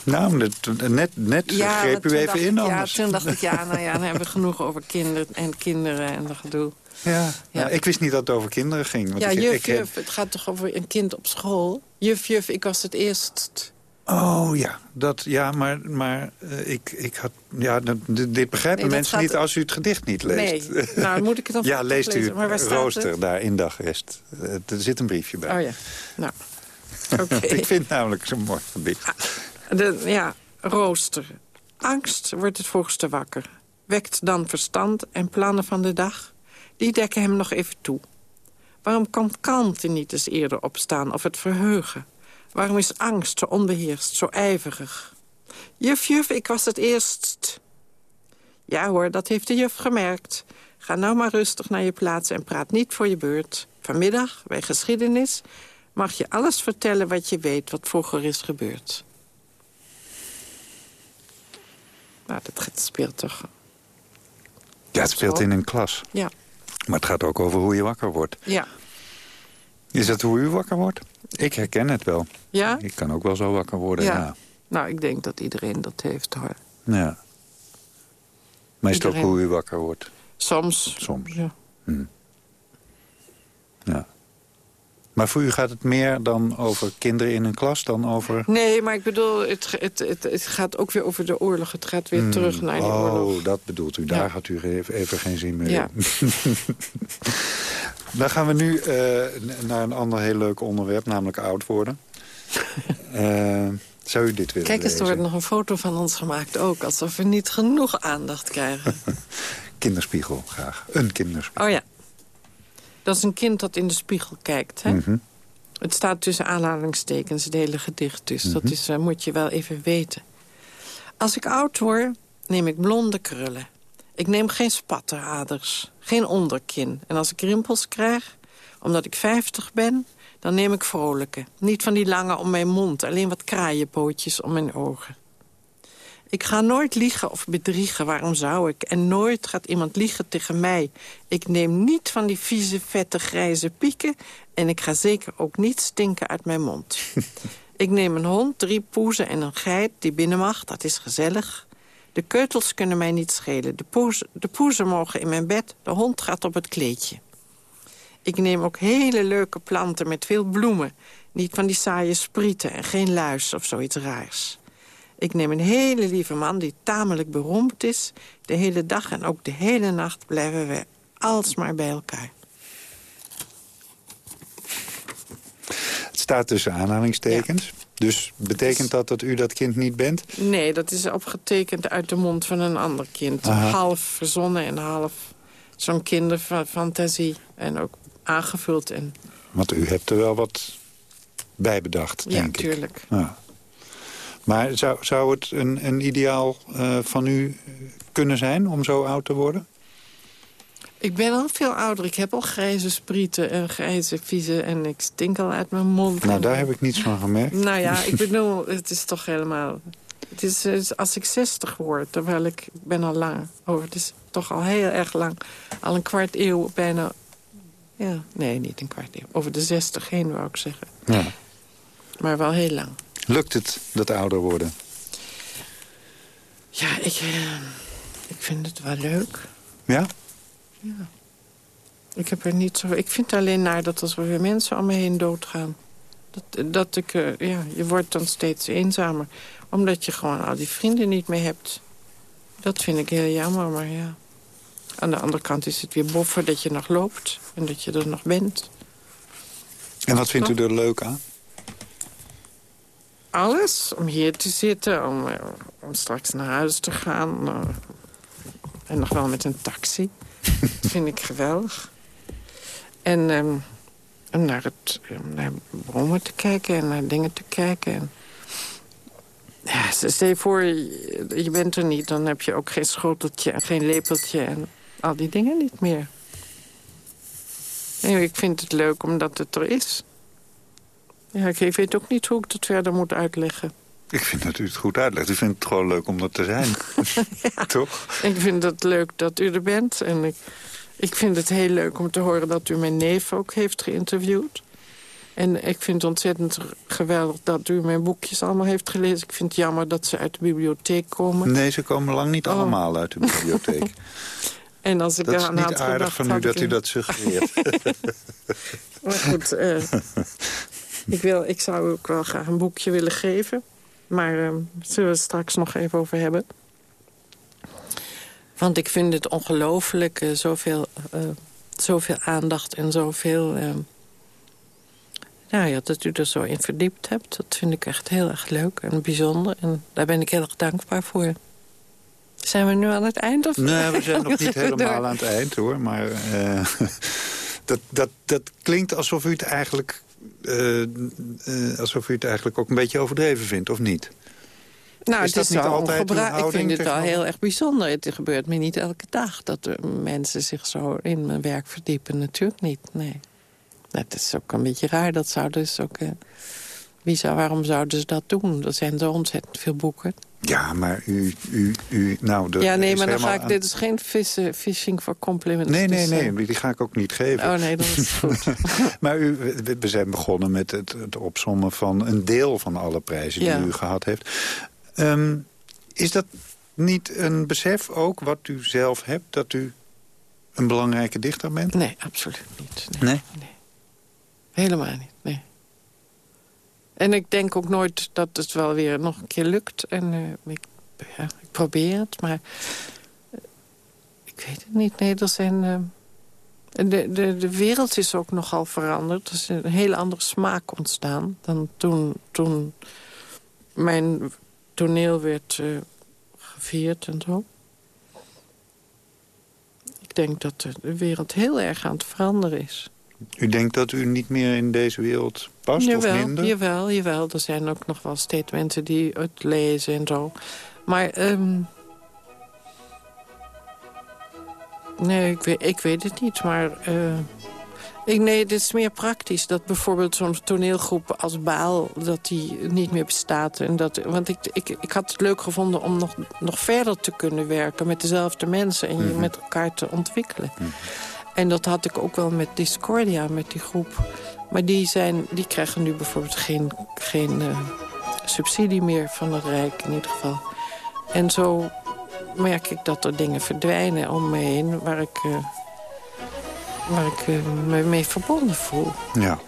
Nou, net, net ja, greep u even in anders. Ja, toen dacht ik, ja, nou ja, dan hebben we genoeg over kinderen en kinderen en dat gedoe. Ja. Nou, ik wist niet dat het over kinderen ging. Want ja, ik, juf, ik, juf, het gaat toch over een kind op school? Juf, juf, ik was het eerst Oh ja, dat, ja maar, maar uh, ik, ik had, ja, dit begrijpen mensen niet als u het gedicht niet leest. Nee, nou moet ik het dan Ja, leest u het rooster daar in dagrest. Uh, er zit een briefje bij. Oh ja, nou, oké. ik vind het namelijk zo'n mooi gedicht. Ah, de, ja, rooster. Angst wordt het vroegste wakker. Wekt dan verstand en plannen van de dag. Die dekken hem nog even toe. Waarom kan kalmte niet eens eerder opstaan of het verheugen? Waarom is angst zo onbeheerst, zo ijverig? Juf, juf, ik was het eerst. Ja hoor, dat heeft de juf gemerkt. Ga nou maar rustig naar je plaats en praat niet voor je beurt. Vanmiddag, bij geschiedenis, mag je alles vertellen wat je weet... wat vroeger is gebeurd. Nou, dat speelt toch... Ja, het speelt in een klas. Ja. Maar het gaat ook over hoe je wakker wordt. Ja. Is dat hoe u wakker wordt? Ik herken het wel. Ja? Ik kan ook wel zo wakker worden, ja. Nou, ik denk dat iedereen dat heeft, hoor. Ja. Maar is het ook hoe u wakker wordt? Soms. Soms. Ja. Hm. ja. Maar voor u gaat het meer dan over kinderen in een klas dan over... Nee, maar ik bedoel, het, het, het, het gaat ook weer over de oorlog. Het gaat weer hm. terug naar de oorlog. Oh, dat bedoelt u. Daar ja. gaat u even, even geen zin meer ja. in. Dan gaan we nu uh, naar een ander heel leuk onderwerp, namelijk oud worden. uh, zou u dit willen Kijk eens, er wordt nog een foto van ons gemaakt ook. Alsof we niet genoeg aandacht krijgen. kinderspiegel, graag. Een kinderspiegel. Oh ja. Dat is een kind dat in de spiegel kijkt, hè? Mm -hmm. Het staat tussen aanhalingstekens, het hele gedicht dus. Mm -hmm. Dat mhm. is, uh, moet je wel even weten. Als ik oud word, neem ik blonde krullen. Ik neem geen spatteraders, geen onderkin. En als ik rimpels krijg, omdat ik 50 ben, dan neem ik vrolijke. Niet van die lange om mijn mond, alleen wat kraaienpootjes om mijn ogen. Ik ga nooit liegen of bedriegen, waarom zou ik? En nooit gaat iemand liegen tegen mij. Ik neem niet van die vieze, vette, grijze pieken... en ik ga zeker ook niet stinken uit mijn mond. ik neem een hond, drie poezen en een geit die binnen mag, dat is gezellig. De keutels kunnen mij niet schelen. De, poezen, de poezen mogen in mijn bed. De hond gaat op het kleedje. Ik neem ook hele leuke planten met veel bloemen. Niet van die saaie sprieten en geen luis of zoiets raars. Ik neem een hele lieve man die tamelijk beroemd is. De hele dag en ook de hele nacht blijven we alsmaar bij elkaar. Het staat tussen aanhalingstekens. Dus betekent dat dat u dat kind niet bent? Nee, dat is opgetekend uit de mond van een ander kind. Half verzonnen en half zo'n kinderfantasie. En ook aangevuld. En... Want u hebt er wel wat bij bedacht, denk ja, ik. Tuurlijk. Ja, Maar zou, zou het een, een ideaal uh, van u kunnen zijn om zo oud te worden? Ik ben al veel ouder. Ik heb al grijze sprieten en grijze viezen en ik stink al uit mijn mond. Nou, daar heb ik niets van gemerkt. Nou ja, ik bedoel, het is toch helemaal... Het is, als ik 60 word, terwijl ik ben al lang. Oh, het is toch al heel erg lang. Al een kwart eeuw bijna... Ja, nee, niet een kwart eeuw. Over de 60 heen, wou ik zeggen. Ja. Maar wel heel lang. Lukt het, dat ouder worden? Ja, ik, uh, ik vind het wel leuk. Ja? Ja. Ik heb er niet zo... Ik vind alleen naar dat als er weer mensen om me heen doodgaan. Dat, dat ik... Uh, ja, je wordt dan steeds eenzamer. Omdat je gewoon al die vrienden niet meer hebt. Dat vind ik heel jammer, maar ja. Aan de andere kant is het weer boffen dat je nog loopt. En dat je er nog bent. En wat vindt u er leuk aan? Alles. Om hier te zitten. Om, eh, om straks naar huis te gaan. Uh, en nog wel met een taxi. dat vind ik geweldig. En um, om naar, het, naar bomen te kijken en naar dingen te kijken. En, ja, stel je voor, je bent er niet. Dan heb je ook geen schoteltje en geen lepeltje en al die dingen niet meer. Ik vind het leuk omdat het er is. Ja, ik weet ook niet hoe ik dat verder moet uitleggen. Ik vind dat u het goed uitlegt. Ik vind het gewoon leuk om er te zijn. Toch? Ik vind het leuk dat u er bent. En ik, ik vind het heel leuk om te horen dat u mijn neef ook heeft geïnterviewd. En ik vind het ontzettend geweldig dat u mijn boekjes allemaal heeft gelezen. Ik vind het jammer dat ze uit de bibliotheek komen. Nee, ze komen lang niet oh. allemaal uit de bibliotheek. en als ik dat is niet aardig van u dat u dat suggereert. maar goed, uh, ik, wil, ik zou ook wel graag een boekje willen geven. Maar uh, zullen we het straks nog even over hebben. Want ik vind het ongelooflijk, uh, zoveel, zoveel aandacht en zoveel nou ja, dat u er zo in verdiept hebt. Dat vind ik echt heel erg leuk en bijzonder. En daar ben ik heel erg dankbaar voor. Zijn we nu aan het eind? Of nee, we zijn nog niet helemaal aan het eind hoor. Maar uh, dat, dat, dat klinkt alsof u het eigenlijk... Uh, uh, alsof u het eigenlijk ook een beetje overdreven vindt, of niet? Nou, is het is niet altijd Ik vind het wel heel erg bijzonder. Het gebeurt me niet elke dag dat mensen zich zo in mijn werk verdiepen. Natuurlijk niet, nee. Het is ook een beetje raar. Dat zouden ze ook... Uh, wie zou, waarom zouden ze dat doen? Er zijn zo ontzettend veel boeken. Ja, maar u... u, u nou, ja, nee, maar dan ga ik... Dit is geen vissen, fishing for compliments. Nee, nee, dus, nee. Uh, die ga ik ook niet geven. Oh, nee, dat is goed. maar u, we zijn begonnen met het, het opzommen van een deel van alle prijzen die u gehad heeft. Um, is dat niet een besef ook, wat u zelf hebt... dat u een belangrijke dichter bent? Nee, absoluut niet. nee? nee? nee. Helemaal niet. En ik denk ook nooit dat het wel weer nog een keer lukt. En uh, ik, probeer het, maar... Uh, ik weet het niet. Nee, er zijn... Uh, de, de, de wereld is ook nogal veranderd. Er is een hele andere smaak ontstaan... dan toen, toen mijn toneel werd gevierd en zo. Ik denk dat de wereld heel erg aan het veranderen is. U denkt dat u niet meer in deze wereld past jawel, of minder? Jawel, jawel. Er zijn ook nog wel steeds mensen die het lezen en zo. Maar... Um, nee, ik weet, ik weet het niet, maar... Uh, ik, nee, het is meer praktisch. Dat bijvoorbeeld zo'n toneelgroep als Baal... dat die niet meer bestaat. En dat, want ik, ik, ik had het leuk gevonden om nog, nog verder te kunnen werken... met dezelfde mensen en je mhm. met elkaar te ontwikkelen. Mm en dat had ik ook wel met Discordia, met die groep. Maar die, zijn, die krijgen nu bijvoorbeeld geen, geen uh, subsidie meer van het Rijk in ieder geval. En zo merk ik dat er dingen verdwijnen om me heen... waar ik, uh, waar ik uh, me mee verbonden voel. Ja,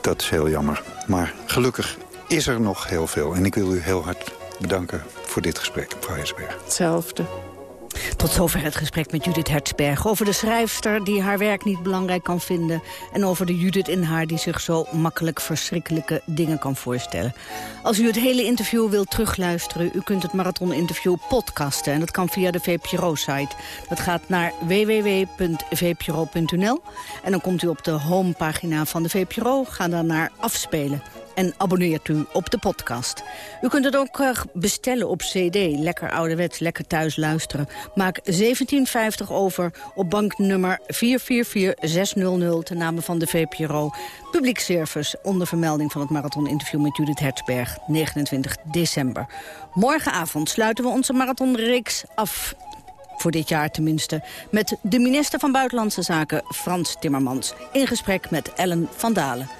dat is heel jammer. Maar gelukkig is er nog heel veel. En ik wil u heel hard bedanken voor dit gesprek, mevrouw Heesberg. Hetzelfde. Tot zover het gesprek met Judith Hertzberg. Over de schrijfster die haar werk niet belangrijk kan vinden. En over de Judith in haar die zich zo makkelijk verschrikkelijke dingen kan voorstellen. Als u het hele interview wilt terugluisteren... u kunt het marathon-interview podcasten. En dat kan via de VPRO-site. Dat gaat naar www.vpro.nl. En dan komt u op de homepagina van de VPRO. Ga dan naar afspelen en abonneert u op de podcast. U kunt het ook eh, bestellen op cd. Lekker ouderwets, lekker thuis luisteren. Maak 1750 over op banknummer 444600... ten name van de VPRO. Publiek service onder vermelding van het marathoninterview met Judith Hertzberg. 29 december. Morgenavond sluiten we onze marathonreeks af voor dit jaar tenminste... met de minister van Buitenlandse Zaken, Frans Timmermans... in gesprek met Ellen van Dalen.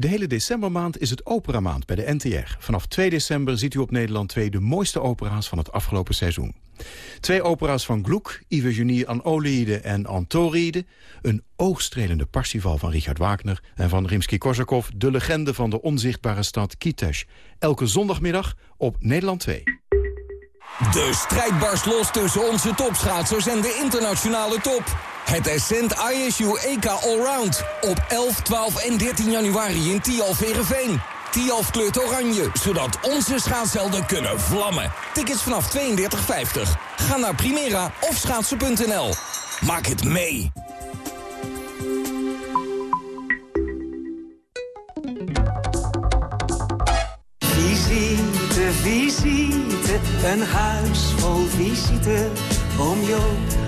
De hele decembermaand is het operamaand bij de NTR. Vanaf 2 december ziet u op Nederland 2 de mooiste opera's van het afgelopen seizoen. Twee opera's van Gluck, Iphigenie aan Oliede en Antoride. Een oogstrelende Parsifal van Richard Wagner. En van Rimsky-Korsakov, de legende van de onzichtbare stad Kitesh. Elke zondagmiddag op Nederland 2. De strijd barst los tussen onze topschaatsers en de internationale top. Het Ascent ISU EK Allround op 11, 12 en 13 januari in Tialverenveen. Tialf kleurt oranje, zodat onze schaatshelden kunnen vlammen. Tickets vanaf 32,50. Ga naar Primera of schaatsen.nl. Maak het mee. Visite, visite, een huis vol visite. Oom Jo